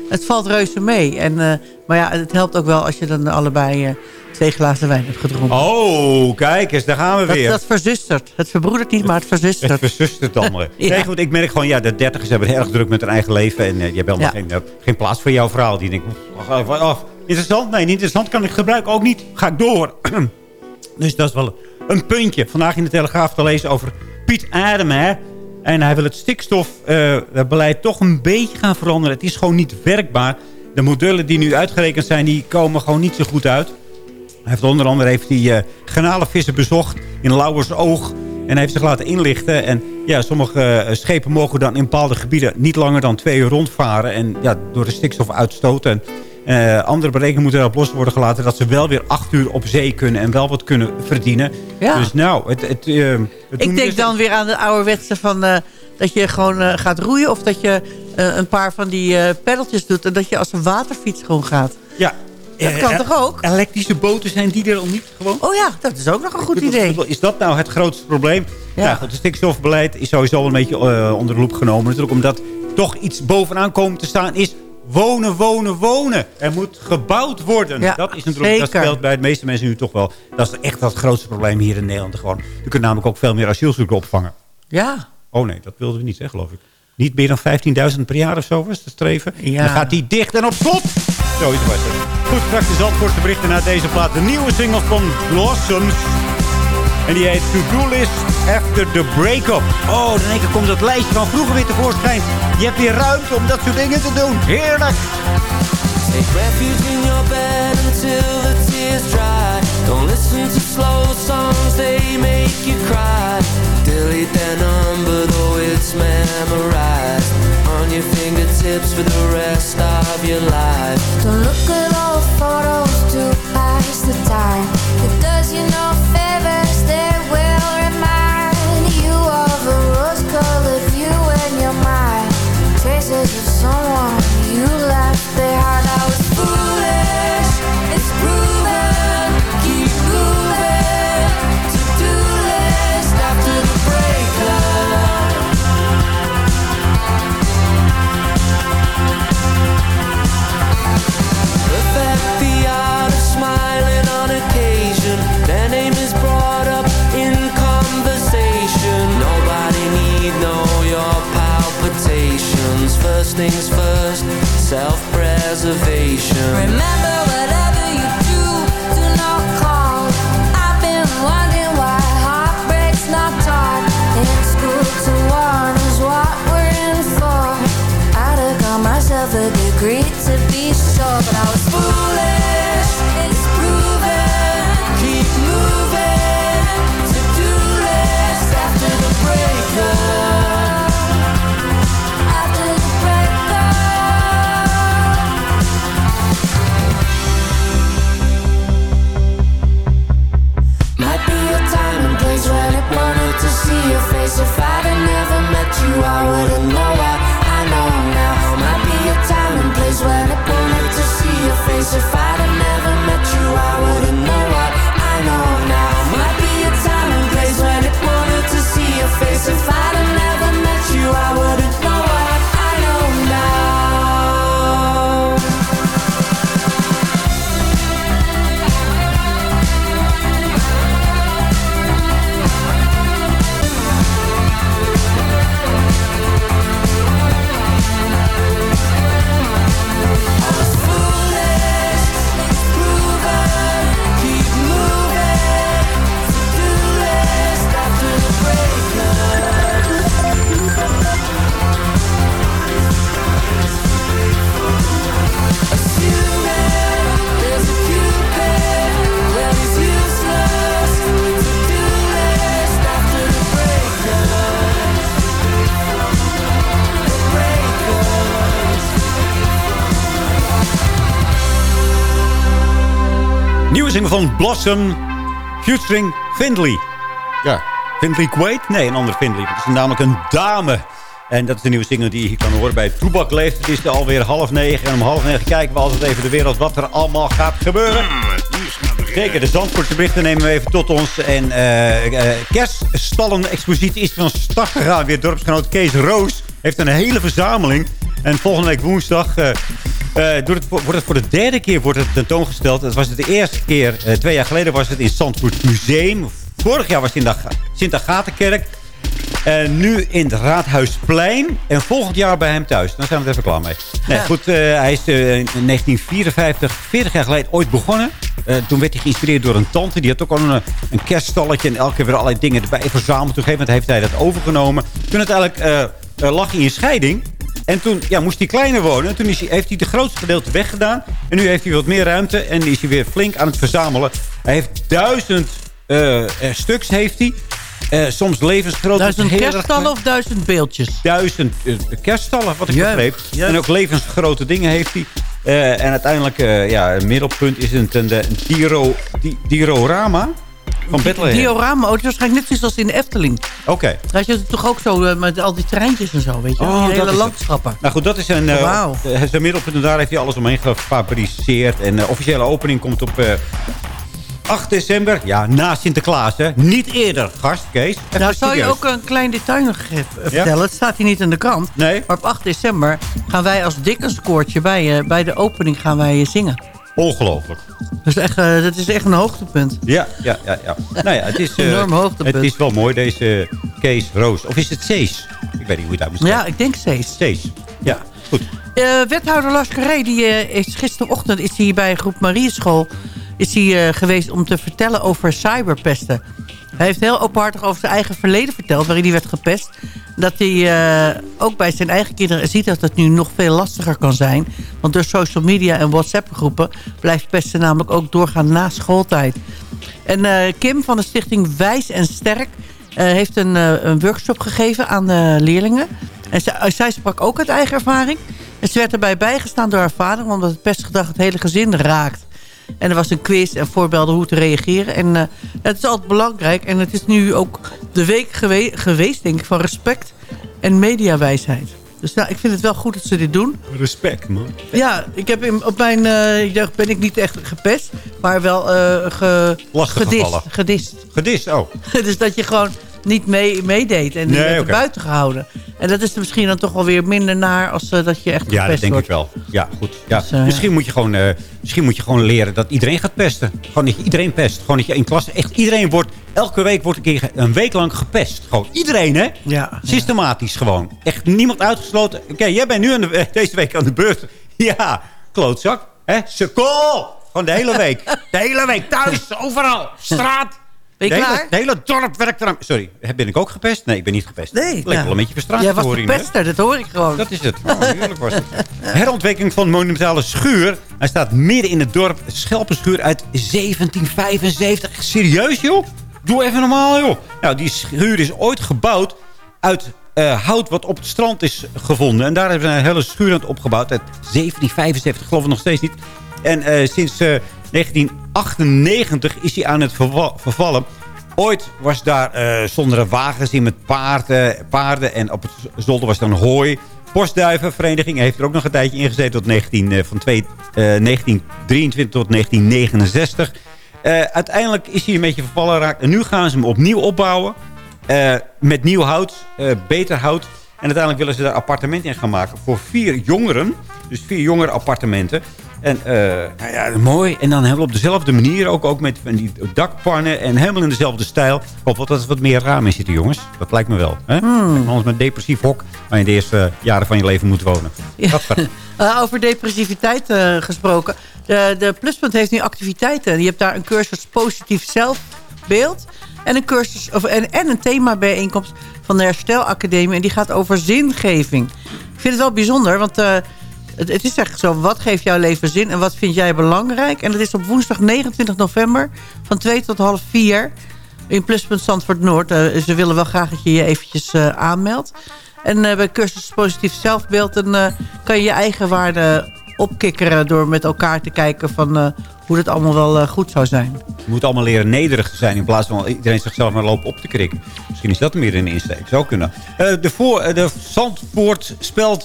het valt reuze mee. En, maar ja, het helpt ook wel als je dan allebei twee glazen wijn hebt gedronken. Oh, kijk eens, daar gaan we dat, weer. dat verzustert. Het verbroedert niet, maar het verzustert. Het verzustert allemaal. Ja. Nee, goed, ik merk gewoon, ja, de dertigers hebben het erg druk met hun eigen leven. En je hebt helemaal Ja. geen, geen plaats voor jouw verhaal. Die denkt, wacht even af. Interessant? Nee, niet interessant. Kan ik gebruiken? Ook niet. Ga ik door. dus dat is wel een puntje. Vandaag in de Telegraaf te lezen over Piet Ademer. En hij wil het stikstofbeleid toch een beetje gaan veranderen. Het is gewoon niet werkbaar. De modellen die nu uitgerekend zijn, die komen gewoon niet zo goed uit. Hij heeft onder andere heeft hij, eh garnalenvissen bezocht in Lauwersoog. En hij heeft zich laten inlichten. En ja, sommige eh, schepen mogen dan in bepaalde gebieden niet langer dan twee uur rondvaren. En ja, door de stikstofuitstoot. En Eh, andere berekeningen moeten erop los worden gelaten... dat ze wel weer acht uur op zee kunnen en wel wat kunnen verdienen. Ja. Dus nou, het, het, eh, het Ik denk dan weer aan de ouderwetse van... eh, dat je gewoon gaat roeien of dat je een paar van die peddeltjes doet... en dat je als een waterfiets gewoon gaat. Ja. Dat kan toch ook? Elektrische boten zijn die er al niet gewoon? Oh ja, dat is ook nog een goed idee. Is dat nou het grootste probleem? Ja. goed, het stikstofbeleid is sowieso wel een beetje onder de loep genomen. Natuurlijk omdat toch iets bovenaan komen te staan is... Wonen, wonen, wonen. Er moet gebouwd worden. Ja, dat is natuurlijk, dat zeker. speelt bij de meeste mensen nu toch wel. Dat is echt het grootste probleem hier in Nederland. Gewoon. Je kunt namelijk ook veel meer asielzoekers opvangen. Ja. Oh nee, dat wilden we niet, hè, geloof ik. Niet meer dan 15.000 per jaar of zo was het streven. Ja. Dan gaat die dicht en op slot. Zoiets was het. Goed, straks de Zandvoortse berichten naar deze plaat. De nieuwe single van Blossoms. En die heet To Do List After the Breakup. Oh, dan één keer komt dat lijstje van vroeger weer tevoorschijn. Je hebt weer ruimte om dat soort dingen te doen. Heerlijk. Take refuge in your bed until the tears dry. Don't listen to slow songs, they make you cry. Delete their number, though it's memorized. On your fingertips for the rest of your life. Don't look at old photos to pass the time. It does you no favors, realization. Remember if I van Blossom, featuring Findlay. Ja, Findlay Quaid? Nee, een andere Findlay. Het is namelijk een dame. En dat is de nieuwe single die je hier kan horen bij Toebak Leeft. Het is alweer half negen. En om half negen kijken we altijd even de wereld wat er allemaal gaat gebeuren. Zeker, de Zandvoortse berichten nemen we even tot ons. En eh eh kerststallen-expositie is van start gegaan. Weer dorpsgenoot Kees Roos heeft een hele verzameling. En volgende week woensdag eh, eh, het, wordt het voor de derde keer wordt het tentoongesteld. Het was het de eerste keer, eh, twee jaar geleden was het in Zandvoort Museum. Vorig jaar was het in de Sint-Agatenkerk. En nu in het Raadhuisplein. En volgend jaar bij hem thuis. Dan zijn we er even klaar mee. Nee, goed, eh, hij is in 1954, 40 jaar geleden ooit begonnen. Toen werd hij geïnspireerd door een tante. Die had ook al een, een kerststalletje. En elke keer weer allerlei dingen erbij verzameld. Op een gegeven moment heeft hij dat overgenomen. Toen uiteindelijk lag hij in scheiding. En toen ja, moest hij kleiner wonen. En toen is hij, heeft hij het grootste gedeelte weggedaan. En nu heeft hij wat meer ruimte. En is hij weer flink aan het verzamelen. Hij heeft duizend eh, eh, stuks. Heeft hij. Eh, soms levensgroot. Duizend kerststallen of duizend beeldjes? duizend eh, kerststallen, wat ik begreep. En ook levensgrote dingen heeft hij. En uiteindelijk, ja, het middelpunt is een, een, een Diro, di, diorama van Bethlehem. Diorama, oh, waarschijnlijk net zoals in de Efteling. Oké. Daar je het toch ook zo eh, met al die treintjes en zo, weet je? Oh, die hele het. landschappen. Nou goed, dat is een, eh, Wauw. eh, zijn middelpunt en daar heeft hij alles omheen gefabriceerd. En de officiële opening komt op eh, 8 december. Ja, na Sinterklaas, hè. Niet eerder, gast, Kees. Even Nou, zal je ook een klein detail nog vertellen. Het staat hier niet in de krant. Nee. Maar op 8 december gaan wij als dikkenskoortje bij, bij de opening gaan wij zingen. Ongelooflijk. Dus echt, eh, dat is echt een hoogtepunt. Ja, ja, ja. ja. nou ja, het is, eh, Enorm hoogtepunt. Het is wel mooi, deze Kees Roos. Of is het Cees? Ik weet niet hoe je het uit moet Ja, ik denk Cees. Cees. Ja, goed. Eh, wethouder Lars Carré, die is gisterochtend is hij bij groep Marieschool is hij, geweest om te vertellen over cyberpesten. Hij heeft heel openhartig over zijn eigen verleden verteld, waarin hij werd gepest. Dat hij eh, ook bij zijn eigen kinderen ziet dat het nu nog veel lastiger kan zijn. Want door social media en WhatsApp-groepen blijft pesten namelijk ook doorgaan na schooltijd. En eh, Kim van de stichting Wijs en Sterk eh, heeft een, een workshop gegeven aan de leerlingen. En zij, zij sprak ook uit eigen ervaring. En ze werd erbij bijgestaan door haar vader, omdat het pestgedrag het hele gezin raakt. En er was een quiz en voorbeelden hoe te reageren. En eh, het is altijd belangrijk. En het is nu ook de week gewe- geweest, denk ik, van respect en mediawijsheid. Dus nou, ik vind het wel goed dat ze dit doen. Respect, man. Ja, ik heb in, op mijn eh, jeugd ben ik niet echt gepest, maar wel ge, Lastig gedist, gedist. Gedist, oh. dus dat je gewoon niet mee, meedeed en Nee, je werd er buiten gehouden. En dat is misschien dan toch wel weer minder naar als eh, dat je echt Ja, dat denk wordt. ik wel. Ja, goed. Ja. Dus, eh, misschien, moet je gewoon, eh, misschien moet je gewoon leren dat iedereen gaat pesten. Gewoon dat je iedereen pest. Gewoon dat je in klas... Echt iedereen wordt... Elke week wordt een keer een week lang gepest. Gewoon iedereen, hè? Ja. Systematisch gewoon. Echt niemand uitgesloten. Oké, jij bent nu aan de, deze week aan de beurt. Ja, klootzak. Hè? Sukkel! Gewoon de hele week. De hele week. Thuis, overal. Straat. Ben je de hele, de hele dorp werkt eraan. Sorry, ben ik ook gepest? Nee, ik ben niet gepest. Nee, Lijkt ja. wel een beetje frustratie Jij was pester, dat hoor ik gewoon. Dat is het. Oh, heerlijk was het. Herontwikkeling van monumentale schuur. Hij staat midden in het dorp. Schelpenschuur uit 1775. Echt Serieus, joh? Doe even normaal, joh. Nou, die schuur is ooit gebouwd uit eh, hout wat op het strand is gevonden. En daar hebben ze een hele schuur aan het opgebouwd. Uit 1775, geloof ik nog steeds niet. En eh, sinds eh, 1998 is hij aan het verva- vervallen. Ooit was daar eh stonden er wagens in met paarden, paarden. En op het zolder was dan hooi. Postduivenvereniging heeft er ook nog een tijdje in gezeten. Tot 19, eh, van twee, eh, 1923 tot 1969. Eh, uiteindelijk is hij een beetje vervallen geraakt. En nu gaan ze hem opnieuw opbouwen. Eh, met nieuw hout, eh, beter hout. En uiteindelijk willen ze daar appartementen in gaan maken voor vier jongeren. Dus vier jongeren appartementen. En eh, nou ja, mooi. En dan hebben we op dezelfde manier ook, ook met die dakpannen. En helemaal in dezelfde stijl. Ik hoop wel dat er wat meer ramen in zitten, jongens. Dat lijkt me wel. Hè? Anders met een depressief hok waar je de eerste jaren van je leven moet wonen. Gadver. Eh, over depressiviteit eh, gesproken. De, de Pluspunt heeft nu activiteiten. Je hebt daar een cursus positief zelfbeeld. En een, cursus, of, en, en een themabijeenkomst van de Herstelacademie. En die gaat over zingeving. Ik vind het wel bijzonder, want eh, het, is echt zo. Wat geeft jouw leven zin en wat vind jij belangrijk? En dat is op woensdag 29 november van 2 tot half 4 in Pluspunt Zandvoort Noord. Eh, ze willen wel graag dat je je eventjes eh, aanmeldt. En eh, bij cursus positief zelfbeeld kan je je eigen waarde opkikkeren... door met elkaar te kijken van eh, hoe het allemaal wel eh, goed zou zijn. Je moet allemaal leren nederig te zijn in plaats van iedereen zichzelf maar lopen op te krikken. Misschien is dat meer een insteek. Zou kunnen. Eh, de, voor, de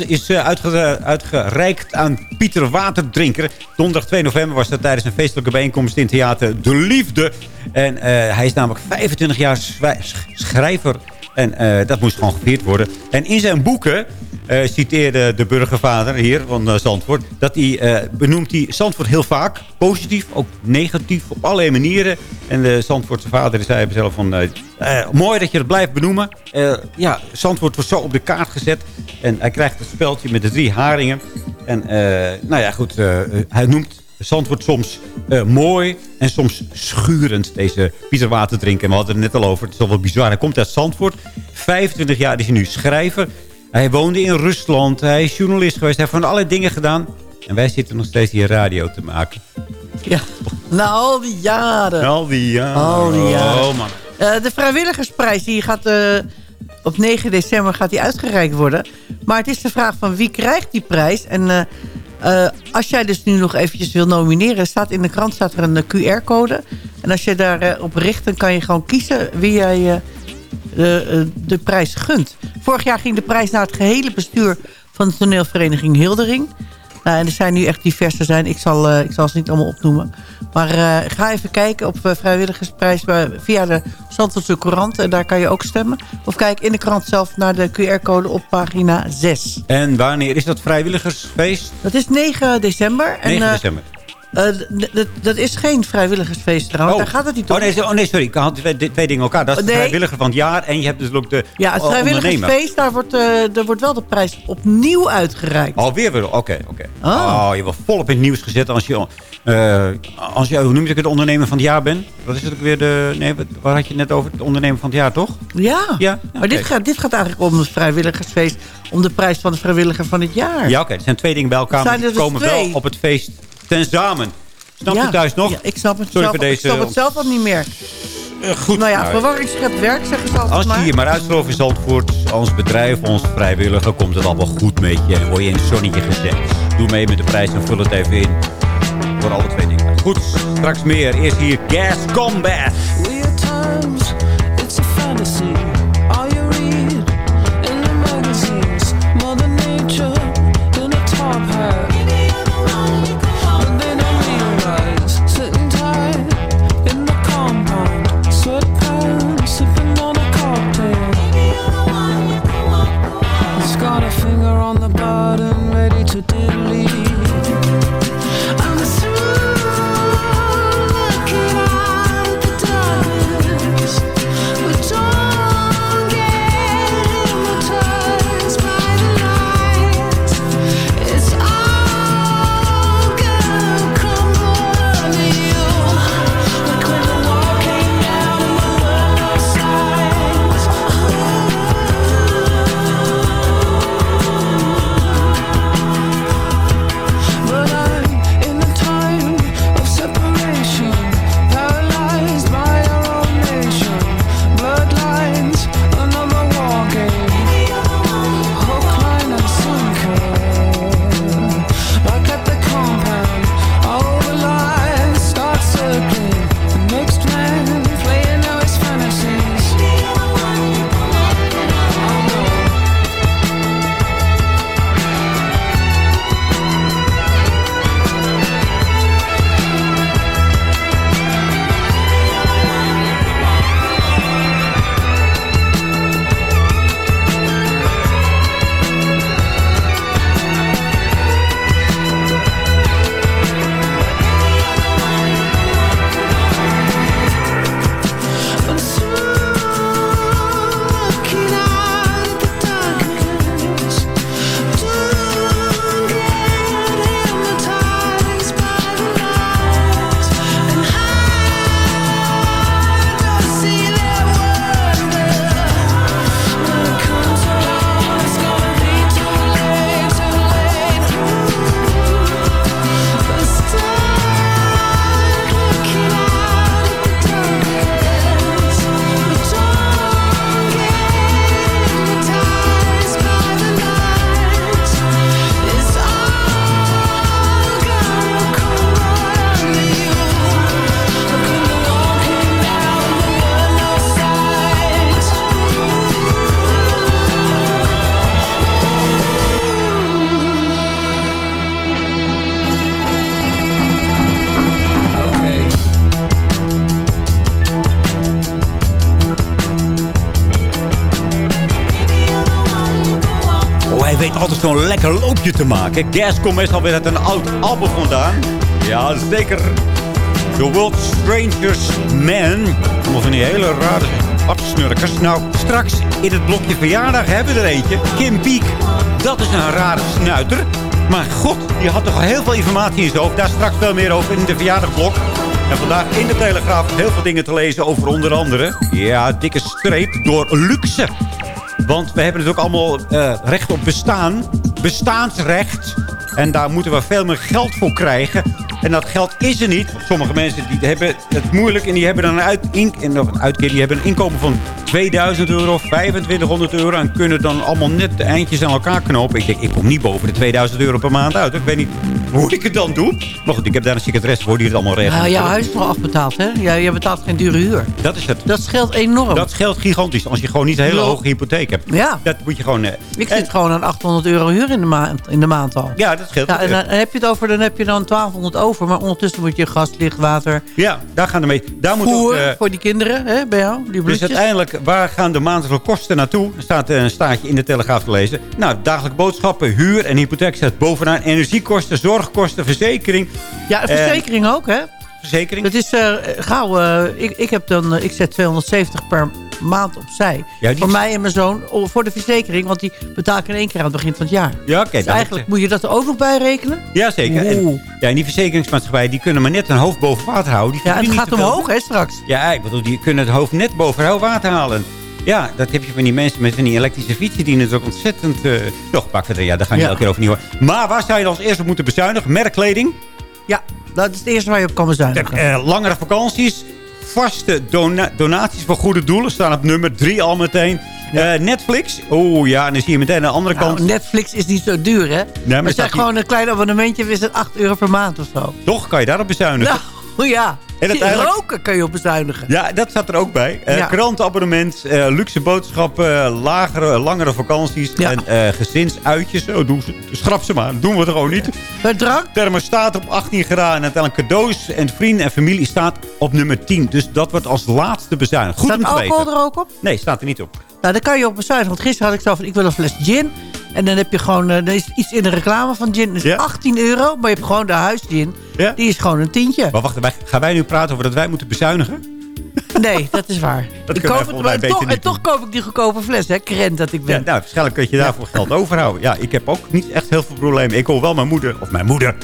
is eh, uitge- uitgereikt aan Pieter Waterdrinker. Donderdag 2 november was dat tijdens een feestelijke bijeenkomst in theater De Liefde. En hij is namelijk 25 jaar schrijver. En eh, dat moest gewoon gevierd worden. En in zijn boeken eh, citeerde de burgervader hier van eh, Zandvoort... dat hij benoemt hij Zandvoort heel vaak. Positief, ook negatief, op allerlei manieren. En de Zandvoortse vader zei zelf van... mooi dat je het blijft benoemen. Ja, Zandvoort wordt zo op de kaart gezet. En hij krijgt het speldje met de drie haringen. En nou ja, goed, hij noemt Zandvoort soms eh, mooi en soms schurend, deze Pieter Waterdrinker. En we hadden het net al over, het is al wel bizar. Hij komt uit Zandvoort, 25 jaar is hij nu schrijver. Hij woonde in Rusland, hij is journalist geweest, hij heeft van allerlei dingen gedaan. En wij zitten nog steeds hier radio te maken. Ja, na al die jaren. Al die jaren. Al die jaren. Oh man. Eh, de vrijwilligersprijs die gaat, eh, op 9 december gaat die uitgereikt worden. Maar het is de vraag van wie krijgt die prijs. En eh, Eh, als jij dus nu nog eventjes wil nomineren... staat in de krant staat er een eh, QR-code. En als je daarop op richt, dan kan je gewoon kiezen wie jij eh, de, eh, de prijs gunt. Vorig jaar ging de prijs naar het gehele bestuur van de toneelvereniging Hildering. Nou, en er zijn nu echt diverse zijn. Ik zal, eh, ik zal ze niet allemaal opnoemen. Maar eh, ga even kijken op eh, vrijwilligersprijs via de Zandvoortse Courant. En daar kan je ook stemmen. Of kijk in de krant zelf naar de QR-code op pagina 6. En wanneer is dat vrijwilligersfeest? Dat is 9 december. En, 9 eh, december. Eh, dat is geen vrijwilligersfeest trouwens. Daar gaat het niet om. Oh nee, oh nee, sorry. Ik had twee, twee dingen elkaar. Dat is de vrijwilliger van het jaar. En je hebt dus ook de Ja, het oh, ondernemer. vrijwilligersfeest, daar wordt, eh, daar wordt wel de prijs opnieuw uitgereikt. Alweer weer. Oké, oké. Oh. Oh, je wordt volop in het nieuws gezet als je, eh, als je hoe noem je het, de ondernemer van het jaar bent. Wat is het ook weer? De, nee, waar had je het net over? De ondernemer van het jaar, toch? Ja, Ja, maar dit, gaat, dit gaat eigenlijk om het vrijwilligersfeest. Om de prijs van de vrijwilliger van het jaar. Ja, oké. Het zijn twee dingen bij elkaar. Zijn maar er die dus komen twee? wel op het feest tezamen. Snap je Ja. thuis nog? Ja, ik snap het, Sorry zelf, voor deze... ik snap het zelf al niet meer. goed. Nou ja, Nou, verwarring schept werk, zeggen ze altijd Als je maar. hier maar uitstrooft in Zandvoort, ons bedrijf, ons vrijwilliger, komt het allemaal goed met je. En word je in het zonnetje gezet. Doe mee met de prijs en vul het even in. Voor alle twee dingen. Goed, straks meer. Eerst hier Gas Combat. Loopje te maken. Gas komt meestal weer een oud album vandaan. Ja, zeker. The World's Strangest Man. Allemaal van die hele rare afsnurkers. Nou, straks in het blokje verjaardag hebben we er eentje. Kim Peek. Dat is een rare snuiter. Maar god, die had toch heel veel informatie in zijn hoofd. Daar straks veel meer over in de verjaardagblok. En vandaag in de Telegraaf heel veel dingen te lezen over onder andere... Ja, dikke streep door luxe. Want we hebben natuurlijk allemaal eh, recht op bestaan. Bestaansrecht. En daar moeten we veel meer geld voor krijgen. En dat geld is er niet. Sommige mensen die hebben het moeilijk en die hebben dan een, uit, in, en, of een uitkering. Die hebben een inkomen van 2000 euro, 2500 euro. En kunnen dan allemaal net de eindjes aan elkaar knopen. Ik denk, ik kom niet boven de 2000 euro per maand uit. Ik weet niet hoe ik het dan doe. Maar goed, ik heb daar een secretaresse voor die het allemaal regelt. Ja, jouw huis is nog afbetaald, hè? Ja, je betaalt geen dure huur. Dat is het. Dat scheelt enorm. Dat scheelt gigantisch. Als je gewoon niet een hele hoge hypotheek hebt. Ja. Dat moet je gewoon... eh, Ik en- zit gewoon aan 800 euro huur in de maand, in de maand al. Ja, dat scheelt. Ja, en dan heb je het over, dan heb je dan 1200 over. Maar ondertussen moet je gas, licht, water, Ja, daar gaan we mee. Daar moet ook, eh, voor die kinderen, hè, bij jou, die dus uiteindelijk, waar gaan de maandelijke kosten naartoe? Er staat een staatje in de Telegraaf te lezen. Nou, dagelijke boodschappen, huur en hypotheek staat bovenaan. Energiekosten, zorgkosten, verzekering. ja, en- verzekering ook, hè? Verzekering. Dat is eh, gauw, eh, ik, ik, heb dan, eh, ik zet 270 per maand opzij. Ja, Voor mij en mijn zoon, oh, voor de verzekering. Want die betaal ik in één keer aan het begin van het jaar. Ja, oké. Dus eigenlijk moet je dat er ook nog bij rekenen. Ja, zeker. En, ja, en die verzekeringsmaatschappijen die kunnen maar net hun hoofd boven water houden. Die Ja, en het gaat omhoog, hè, straks. Ja, ik bedoel, die kunnen het hoofd net boven water halen. Ja, dat heb je van die mensen met van die elektrische fietsen die het ook ontzettend... eh nog pakken. Ja, daar ga je Ja. elke keer over niet horen. Maar waar zou je dan als eerste op moeten bezuinigen? Merkkleding, Ja, dat is het eerste waar je op kan bezuinigen. eh, langere vakanties, vaste dona- donaties voor goede doelen staan op nummer drie al meteen. Eh, Netflix, oeh ja, en dan zie je meteen aan de andere Nou, kant. Netflix is niet zo duur, hè? maar maar hier- gewoon een klein abonnementje. Is het 8 euro per maand of zo? Toch kan je daarop bezuinigen. Nou, ja. En uiteindelijk- Roken kun je op bezuinigen. Ja, dat staat er ook bij. Ja. Krantenabonnement, eh, luxe boodschappen, lagere, langere vakanties Ja. en eh, gezinsuitjes. Oh, ze, schrap ze maar, doen we toch gewoon niet. Bij drank? Thermostaat op 18 graden en uiteindelijk cadeaus en vrienden en familie staat op nummer 10. Dus dat wordt als laatste bezuinigd. Goed Staat alcohol weten. er ook op? Nee, staat er niet op. Nou, daar kan je op bezuinigen. Want gisteren had ik zo van, ik wil een fles gin. En dan heb je gewoon, eh, er is iets in de reclame van gin. Dat is Ja. 18 euro, maar je hebt gewoon de huisgin. Ja. Die is gewoon een tientje. Maar wacht, wij- gaan wij nu praten over dat wij moeten bezuinigen? Nee, dat is waar. Dat ik koop het, maar toch, en toch koop ik die goedkope fles, hè? Krent dat ik ben. Ja, nou, waarschijnlijk kun je daarvoor geld overhouden. Ja, ik heb ook niet echt heel veel problemen. Ik hoor wel mijn moeder, of mijn moeder,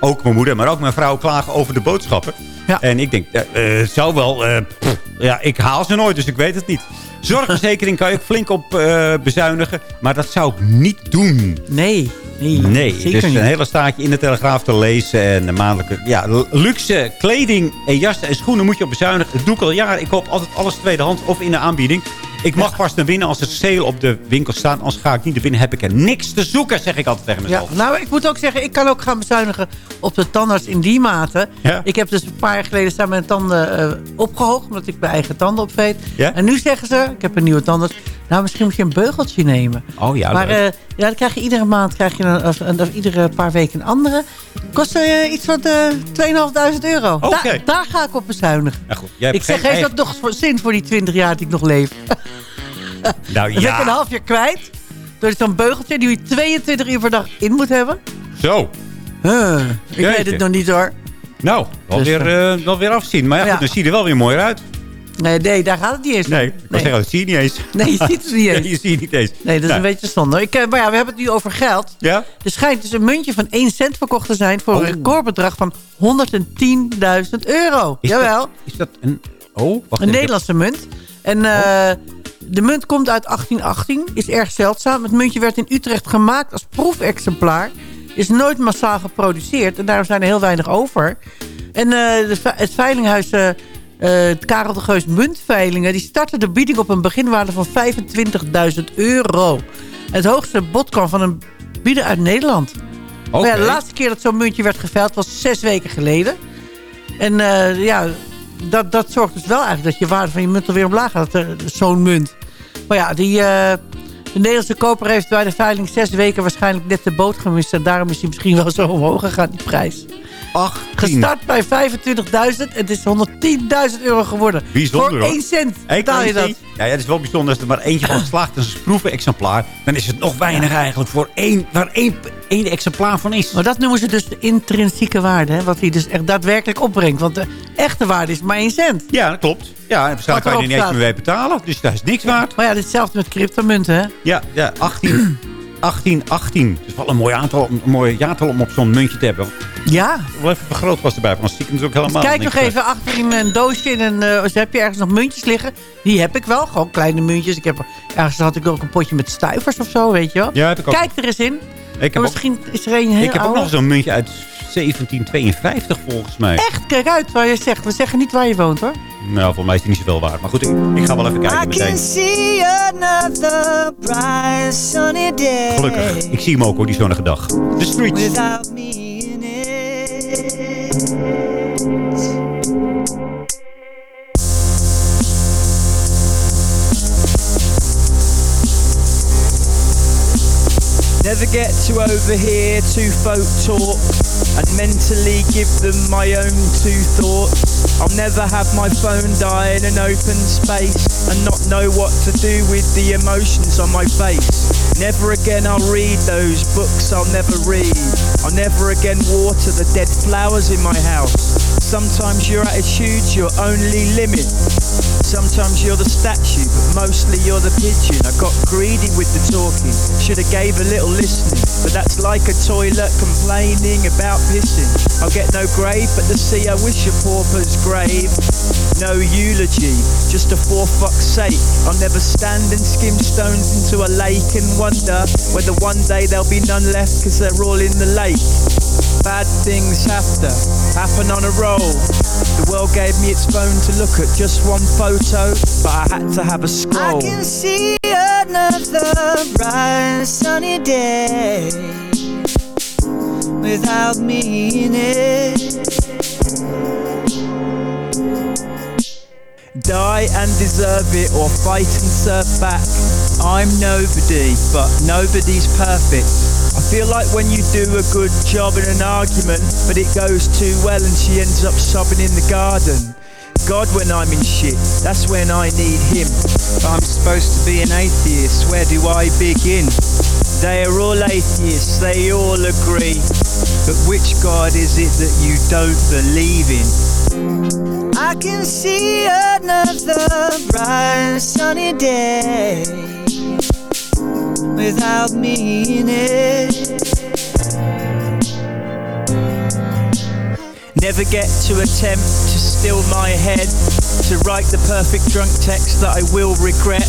ook mijn moeder, maar ook mijn vrouw klagen over de boodschappen. Ja. En ik denk, eh, eh, zou wel, eh, pff, ja, ik haal ze nooit, dus ik weet het niet. Zorgverzekering kan je ook flink op eh, bezuinigen, maar dat zou ik niet doen. Nee, nee, Nee, zeker dus niet. een hele staatje in de Telegraaf te lezen. En de maandelijke, ja, luxe kleding en jassen en schoenen moet je op bezuinigen. Dat doe ik al jaren. Ik koop altijd alles tweedehands of in de aanbieding. Ik mag pas naar binnen als er sale op de winkel staat. Anders ga ik niet naar binnen. Heb ik er niks te zoeken, zeg ik altijd tegen Ja, mezelf. nou, ik moet ook zeggen, ik kan ook gaan bezuinigen op de tandarts in die mate. Ja. Ik heb dus een paar jaar geleden staan mijn tanden eh, opgehoogd, omdat ik mijn eigen tanden opveet. Ja? En nu zeggen ze, ik heb een nieuwe tandarts, nou misschien moet je een beugeltje nemen. Oh ja, maar eh, ja, dan krijg je iedere maand, krijg je een, of, of iedere paar weken een andere. Kost eh, iets van eh 2.500 euro. Daar, daar ga ik op bezuinigen. Ja, goed. Jij Ik zeg, heeft eigen- dat nog voor- zin voor die 20 jaar die ik nog leef? Nou Dan ben ik een ja, half jaar kwijt. Door zo'n beugeltje die je 22 uur per dag in moet hebben. zo. Huh, ik weet het nog niet hoor. Nou, wel, Dus, weer, wel weer afzien. Maar ja, Ja. goed, dan zie je er wel weer mooier uit. Nee, nee, daar gaat het niet eens. Nee, ik wil zeggen, dat zie je niet eens. Nee, je ziet het niet eens. Nee, je ziet het niet eens. Nee, dat is Nou, een beetje zonde. Ik, eh, maar ja, we hebben het nu over geld. Ja? Er schijnt dus een muntje van 1 cent verkocht te zijn... voor Oh. een recordbedrag van 110.000 euro. Is Jawel, Dat, is dat een... Oh, wacht een. Nederlandse munt. En eh, de munt komt uit 1818, is erg zeldzaam. Het muntje werd in Utrecht gemaakt als proefexemplaar. Is nooit massaal geproduceerd en daarom zijn er heel weinig over. En eh, het veilinghuis... het Karel de Geus Muntveilingen... die startte de bieding op een beginwaarde van 25.000 euro. Het hoogste bod kwam van een bieder uit Nederland. Ja, de laatste keer dat zo'n muntje werd geveild was zes weken geleden. En eh, ja, dat, dat zorgt dus wel eigenlijk dat je waarde van je munt alweer omlaag gaat. eh, Zo'n munt. Maar ja, die, eh, de Nederlandse koper heeft bij de veiling zes weken waarschijnlijk net de boot gemist. En daarom is hij misschien wel zo omhoog gegaan, die prijs. 18. Gestart bij 25.000 en het is 110.000 euro geworden. Bijzonder, Voor hoor. 1 cent betaal je dat. Ja, ja, het is wel bijzonder als er maar eentje van geslaagd is. Een proevenexemplaar. Dan is het nog weinig eigenlijk voor één, waar één, één exemplaar van is. Maar dat noemen ze dus de intrinsieke waarde. Hè? Wat hij dus echt daadwerkelijk opbrengt. Want de echte waarde is maar 1 cent. Ja, dat klopt. Ja, en waarschijnlijk kan je er niet eens meer mee betalen. Dus dat is niks waard. Maar ja, hetzelfde met cryptomunten. Hè? Ja, ja 18, 18, 18. Dat is wel een mooi, aantal, een mooi jaartal om op zo'n muntje te hebben. Ja. Wel even vergroot was erbij, want stiekem is ook helemaal Kijk nog even achterin een doosje. En uh, heb je ergens nog muntjes liggen. Die heb ik wel. Gewoon kleine muntjes. Ik heb, ergens had ik ook een potje met stuivers of zo, weet je wel. Ja, heb ik ook. Kijk er eens in. Ik heb, ook, Misschien is er een heel ik heb ook nog zo'n muntje uit 1752 volgens mij. Echt, kijk uit waar je zegt. We zeggen niet waar je woont hoor. Nou, volgens mij is die niet zoveel waard. Maar goed, ik, ik ga wel even kijken meteen. see another bright sunny day. Gelukkig. Ik zie hem ook hoor, die zonnige dag. De streets. Without me in it. Never get to overhear two folk talk and mentally give them my own two thoughts. I'll never have my phone die in an open space and not know what to do with the emotions on my face. Never again I'll read those books I'll never read. I'll never again water the dead flowers in my house. Sometimes your attitude's your only limit. Sometimes you're the statue, but mostly you're the pigeon. I got greedy with the talking, should have gave a little listening. But that's like a toilet complaining about pissing. I'll get no grave, but the sea I wish a pauper's grave. No eulogy, just a for fuck's sake. I'll never stand and skim stones into a lake and wonder whether one day there'll be none left because they're all in the lake. Bad things have to happen on a roll. The world gave me its phone to look at just one photo, but I had to have a scroll. I can see another bright sunny day without me in it. Die and deserve it or fight and serve back. I'm nobody, but nobody's perfect. Feel like when you do a good job in an argument, but it goes too well and she ends up sobbing in the garden. God, when I'm in shit, that's when I need him. I'm supposed to be an atheist, where do I begin? They are all atheists, they all agree. But which God is it that you don't believe in? I can see another bright sunny day without me in it. Never get to attempt to still my head, to write the perfect drunk text that I will regret.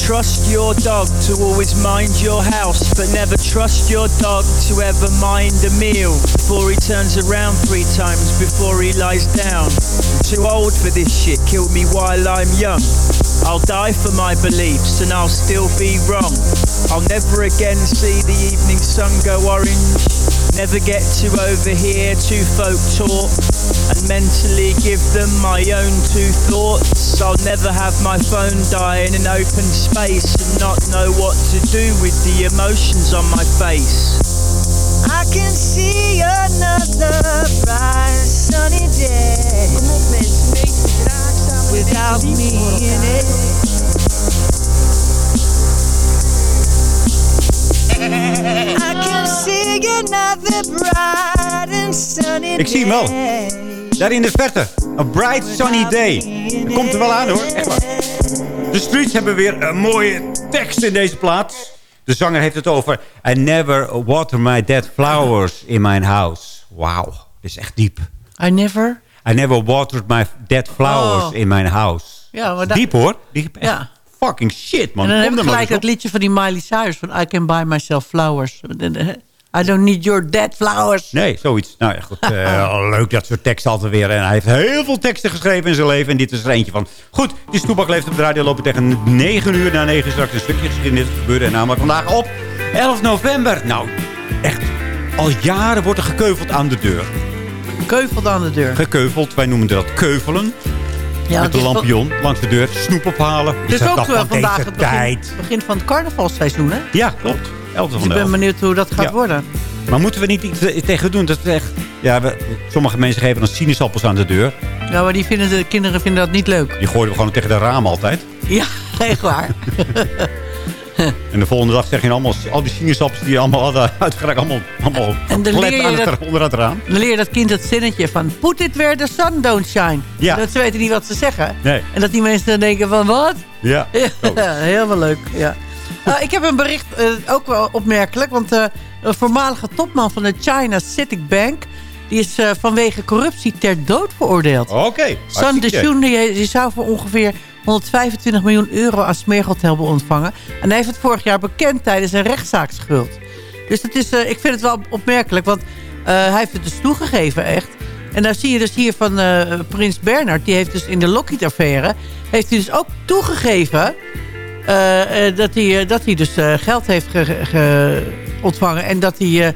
Trust your dog to always mind your house, but never trust your dog to ever mind a meal before he turns around three times before he lies down. I'm too old for this shit, kill me while I'm young. I'll die for my beliefs and I'll still be wrong. I'll never again see the evening sun go orange. Never get to overhear two folk talk and mentally give them my own two thoughts. I'll never have my phone die in an open space and not know what to do with the emotions on my face. I can see another bright sunny day without me in it. I can see another bright and sunny Ik zie hem wel. Daar in de verte. A bright sunny day. Dat komt er wel aan hoor. Echt waar. De Streets hebben weer een mooie tekst in deze plaats. De zanger heeft het over... I never water my dead flowers in my house. Wauw. Dit is echt diep. I never... I never watered my dead flowers Oh. in my house. Ja, maar dat- Diep hoor. Diep. Ja. Fucking shit man. en dan Kom heb ik gelijk dat liedje van die Miley Cyrus van I can buy myself flowers. I don't need your dead flowers. Nee, zoiets. Nou ja, goed. eh, leuk dat soort teksten altijd weer. En hij heeft heel veel teksten geschreven in zijn leven. En dit is er eentje van. Goed, die stoepak leeft op de radio. Lopen tegen 9 uur. Na 9 uur straks een stukje geschiedenis gebeuren. En namelijk vandaag op 11 november. Nou, echt. Al jaren wordt er gekeuveld aan de deur. Keuveld aan de deur. Gekeuveld. Wij noemen dat keuvelen. Ja, Met de wel- lampion langs de deur. Snoep ophalen. Het is dat ook wel van vandaag het begin, begin van het carnavalseizoen, hè? Ja, klopt. 11 Dus van ik ben 11. benieuwd hoe dat gaat Ja. worden. Maar moeten we niet iets eh, tegen doen? Dat is echt... Ja, we, sommige mensen geven dan sinaasappels aan de deur. Ja, maar die vinden de kinderen vinden dat niet leuk. Die gooien we gewoon tegen de ramen altijd. Ja, echt waar. En de volgende dag zeg je allemaal... Al die sinaasappels die je allemaal hadden uitgeraakt... allemaal, allemaal En dan leer je aan het, dat- onder het raam. Dan leer je dat kind het zinnetje van... Put it where the sun don't shine. Ja. Dat ze weten niet wat ze zeggen. Nee. En dat die mensen dan denken van wat? Ja. Ja, helemaal leuk. Ja. Uh, ik heb een bericht, uh, ook wel opmerkelijk. Want uh, een voormalige topman van de China Citic Bank... die is uh, vanwege corruptie ter dood veroordeeld. Oké. Okay. San de die, die zou voor ongeveer 125 miljoen euro aan smeergeld hebben ontvangen. En hij heeft het vorig jaar bekend tijdens een rechtszaakschuld. Dus dat is, uh, ik vind het wel opmerkelijk. Want hij heeft het dus toegegeven, echt. En daar zie je dus hier van eh, Prins Bernhard... die heeft dus in de Lockheed-affaire... heeft hij dus ook toegegeven... eh, eh, dat, hij, eh, dat hij dus eh, geld heeft ge- ge- ontvangen. En dat hij eh, eh,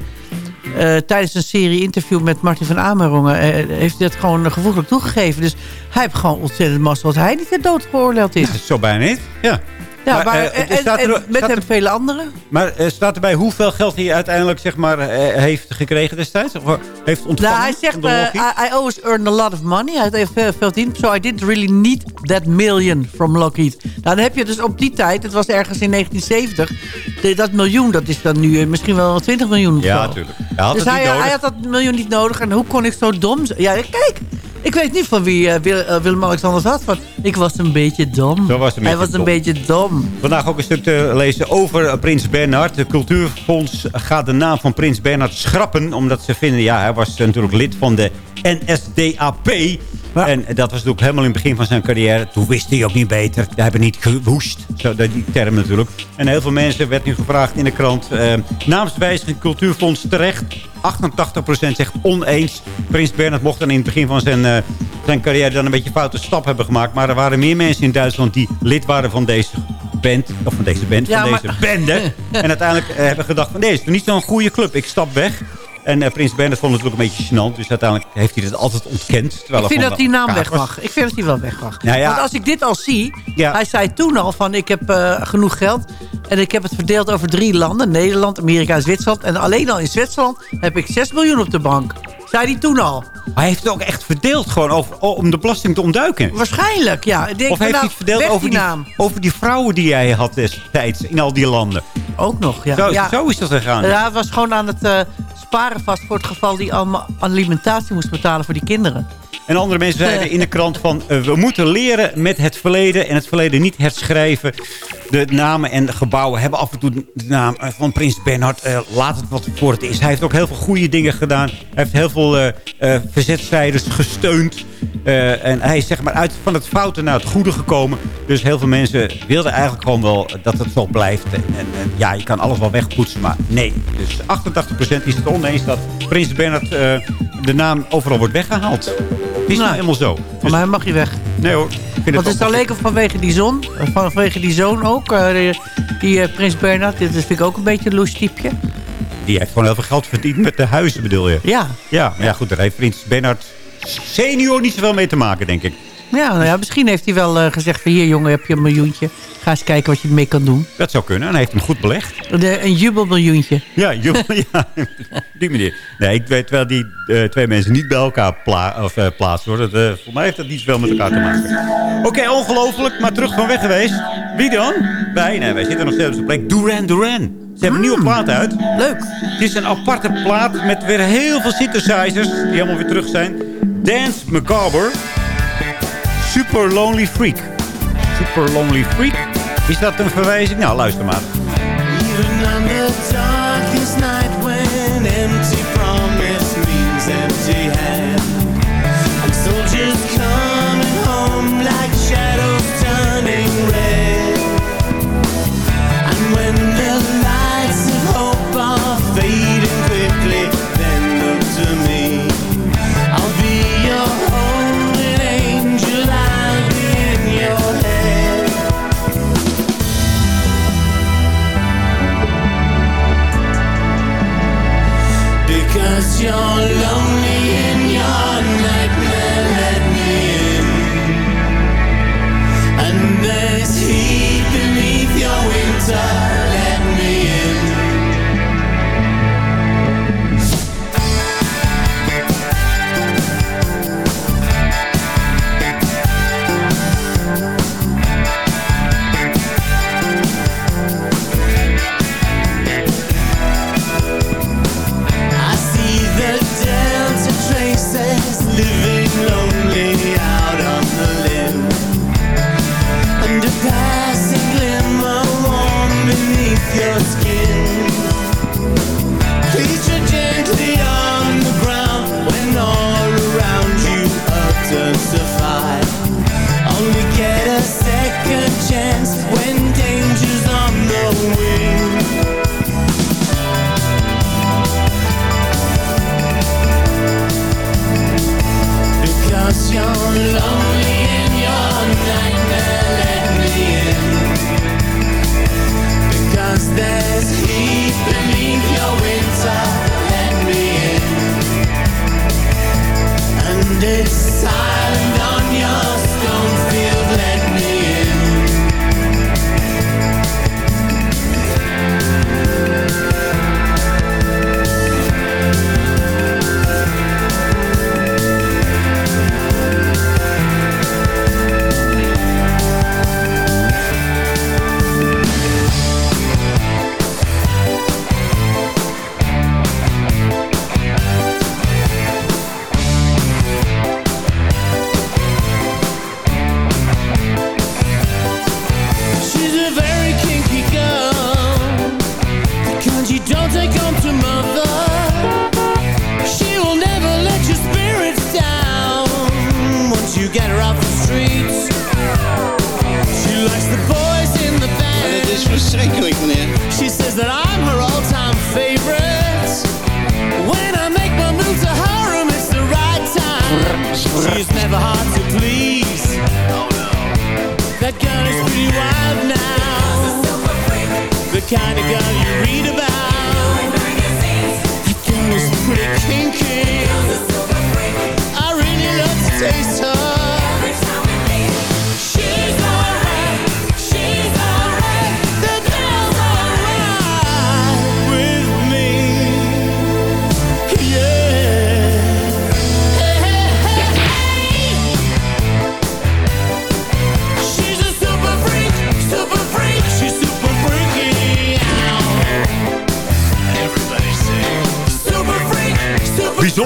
tijdens een serie interview met Martin van Amerongen... eh, heeft hij dat gewoon gevoeglijk toegegeven. Dus hij heeft gewoon ontzettend massa... dat hij niet ter dood geoordeeld is. Zo bijna niet. Ja. Ja, maar, eh, en, en- staat er- en met staat hem er- vele anderen. Maar eh, staat erbij hoeveel geld hij uiteindelijk zeg maar, eh, heeft gekregen destijds? Of heeft ontvangen? Nou, hij zegt, eh? I, I always earned a lot of money. Hij heeft veel, verdiend. So I didn't really need that million from Lockheed. Nou, dan heb je dus op die tijd, het was ergens in 1970... de- dat miljoen, dat is dan nu eh, misschien wel 20 miljoen of ja, natuurlijk. Hij had dus hij had dat miljoen niet nodig. En hoe kon ik zo dom zijn? Ja, kijk, ik weet niet van wie eh, eh, Willem-Alexander had. Want ik was een beetje dom. Was hij een hij beetje was een beetje dom. Vandaag ook een stuk te lezen over eh, Prins Bernhard. De Cultuurfonds gaat de naam van Prins Bernhard schrappen. Omdat ze vinden, ja, hij was natuurlijk lid van de NSDAP. En dat was natuurlijk helemaal in het begin van zijn carrière. Toen wist hij ook niet beter. We hebben niet gewoest. Zo, die term natuurlijk. En heel veel mensen werd nu gevraagd in de krant. Eh, naamswijziging Cultuurfonds terecht. 88% zegt oneens. Prins Bernhard mocht dan in het begin van zijn, eh, zijn carrière dan een beetje foute stap hebben gemaakt. Maar er waren meer mensen in Duitsland die lid waren van deze band. Of van deze band, Ja, van maar- deze bende. en uiteindelijk eh, hebben gedacht van nee, het is niet zo'n goede club. Ik stap weg. En eh, Prins Bernhard vond het ook een beetje gênant. Dus uiteindelijk heeft hij het altijd ontkend. Terwijl Ik vind dat die naam weg mag. Ik vind dat hij wel weg mag. Nou ja. Want als ik dit al zie... Ja. Hij zei toen al van ik heb eh, genoeg geld. En ik heb het verdeeld over drie landen. Nederland, Amerika en Zwitserland. En alleen al in Zwitserland heb ik 6 miljoen op de bank. Zei hij toen al. Hij heeft het ook echt verdeeld gewoon over, om de belasting te ontduiken. Waarschijnlijk, ja. Ik denk, Of heeft nou, hij het verdeeld weg over die over die vrouwen die hij had destijds in al die landen? Ook nog, ja. Zo, ja. zo is dat gegaan. Ja, hij was gewoon aan het eh, sparen vast voor het geval die allemaal alimentatie moest betalen voor die kinderen. En andere mensen zeiden in de krant van... eh, we moeten leren met het verleden en het verleden niet herschrijven. De namen en de gebouwen hebben af en toe de naam eh, van Prins Bernhard. eh, laat het wat voor het is. Hij heeft ook heel veel goede dingen gedaan. Hij heeft heel veel eh, verzetstrijders gesteund. En hij is zeg maar uit van het foute naar het goede gekomen. Dus heel veel mensen wilden eigenlijk gewoon wel dat het zo blijft. En, ja, je kan alles wel wegpoetsen, maar nee. Dus 88% is het oneens dat Prins Bernhard de naam overal wordt weggehaald. Het is nou helemaal zo. Van mij mag je weg. Nee hoor. Want het is het alleen vanwege die zon? Vanwege die zoon ook? eh, die die eh, Prins Bernhard. Dit vind ik ook een beetje een loes. Die heeft gewoon heel veel geld verdiend met de huizen, bedoel je? Ja. Ja, maar ja goed, daar heeft Prins Bernhard senior niet zoveel mee te maken, denk ik. Ja, nou ja, misschien heeft hij wel eh, gezegd van... hier jongen, heb je een miljoentje. Ga eens kijken wat je ermee kan doen. Dat zou kunnen. En hij heeft hem goed belegd. De, een jubelmiljoentje. Ja, joh, ja, die manier. Nee, ik weet wel die eh, twee mensen niet bij elkaar pla of, eh, plaatsen. Hoor. Dat, eh, voor mij heeft dat niet zoveel met elkaar te maken. Oké, ongelooflijk, maar terug van weg geweest. Wie dan? Wij? Nee, wij zitten nog steeds op de plek. Duran Duran. Ze hebben een nieuwe plaat uit. Leuk. Het is een aparte plaat met weer heel veel synthesizers. Die helemaal weer terug zijn. Dance Macabre. Super Lonely Freak. Super Lonely Freak. Is dat een verwijzing? Nou, luister maar. your love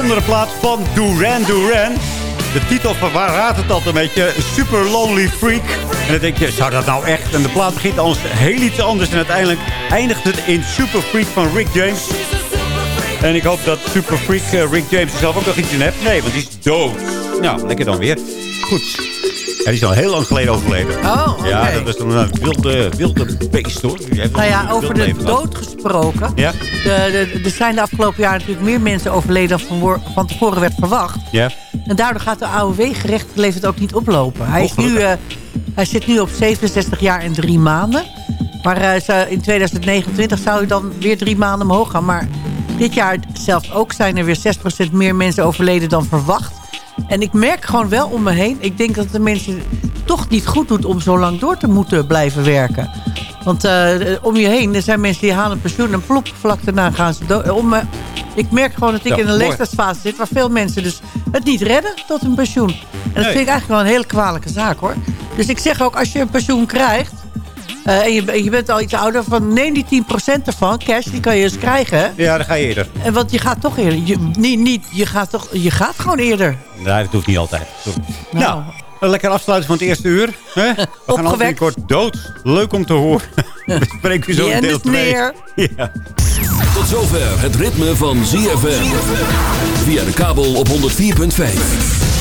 Bijzondere plaat van Duran Duran. De titel verraadt het altijd een beetje. Super Lonely Freak. En dan denk je, zou dat nou echt? En de plaat begint als heel iets anders. En uiteindelijk eindigt het in Super Freak van Rick James. En ik hoop dat Super Freak eh, Rick James zelf ook nog iets in hebt. Nee, want die is dood. Nou, lekker dan weer. Goed. Ja, die is al heel lang geleden overleden. Oh. Ja, dat was een eh, wilde, wilde beest hoor. Nou ja, over de dood gesproken. Ja? Er zijn de afgelopen jaren natuurlijk meer mensen overleden dan van, van tevoren werd verwacht. Ja. En daardoor gaat de AOW gerechte leeftijd ook niet oplopen. Hij, is nu, eh, hij zit nu op 67 jaar en drie maanden. Maar eh, in 2029 zou hij dan weer drie maanden omhoog gaan. Maar dit jaar zelfs ook zijn er weer 6% meer mensen overleden dan verwacht. En ik merk gewoon wel om me heen... ik denk dat de mensen toch niet goed doet om zo lang door te moeten blijven werken. Want eh, om je heen, er zijn mensen die halen een pensioen... en plop, vlak daarna gaan ze dood. Om, me- ik merk gewoon dat ik Ja, in een leeftijdsfase zit... waar veel mensen dus het niet redden tot hun pensioen. En dat Nee. vind ik eigenlijk wel een hele kwalijke zaak, hoor. Dus ik zeg ook, als je een pensioen krijgt... eh, en je, je bent al iets ouder, van neem die 10% ervan, cash, die kan je eens krijgen. Ja, dan ga je eerder. En want je gaat toch eerder. Je, niet, niet, je, gaat toch, je gaat gewoon eerder. Nee, dat hoeft niet altijd. Sorry. Nou, een lekker afsluiten van het eerste uur. Hè? We gaan kort dood. Leuk om te horen. We spreken u zo Die in deel is 2. neer. Ja. Tot zover het ritme van ZFM. Via de kabel op 104.5.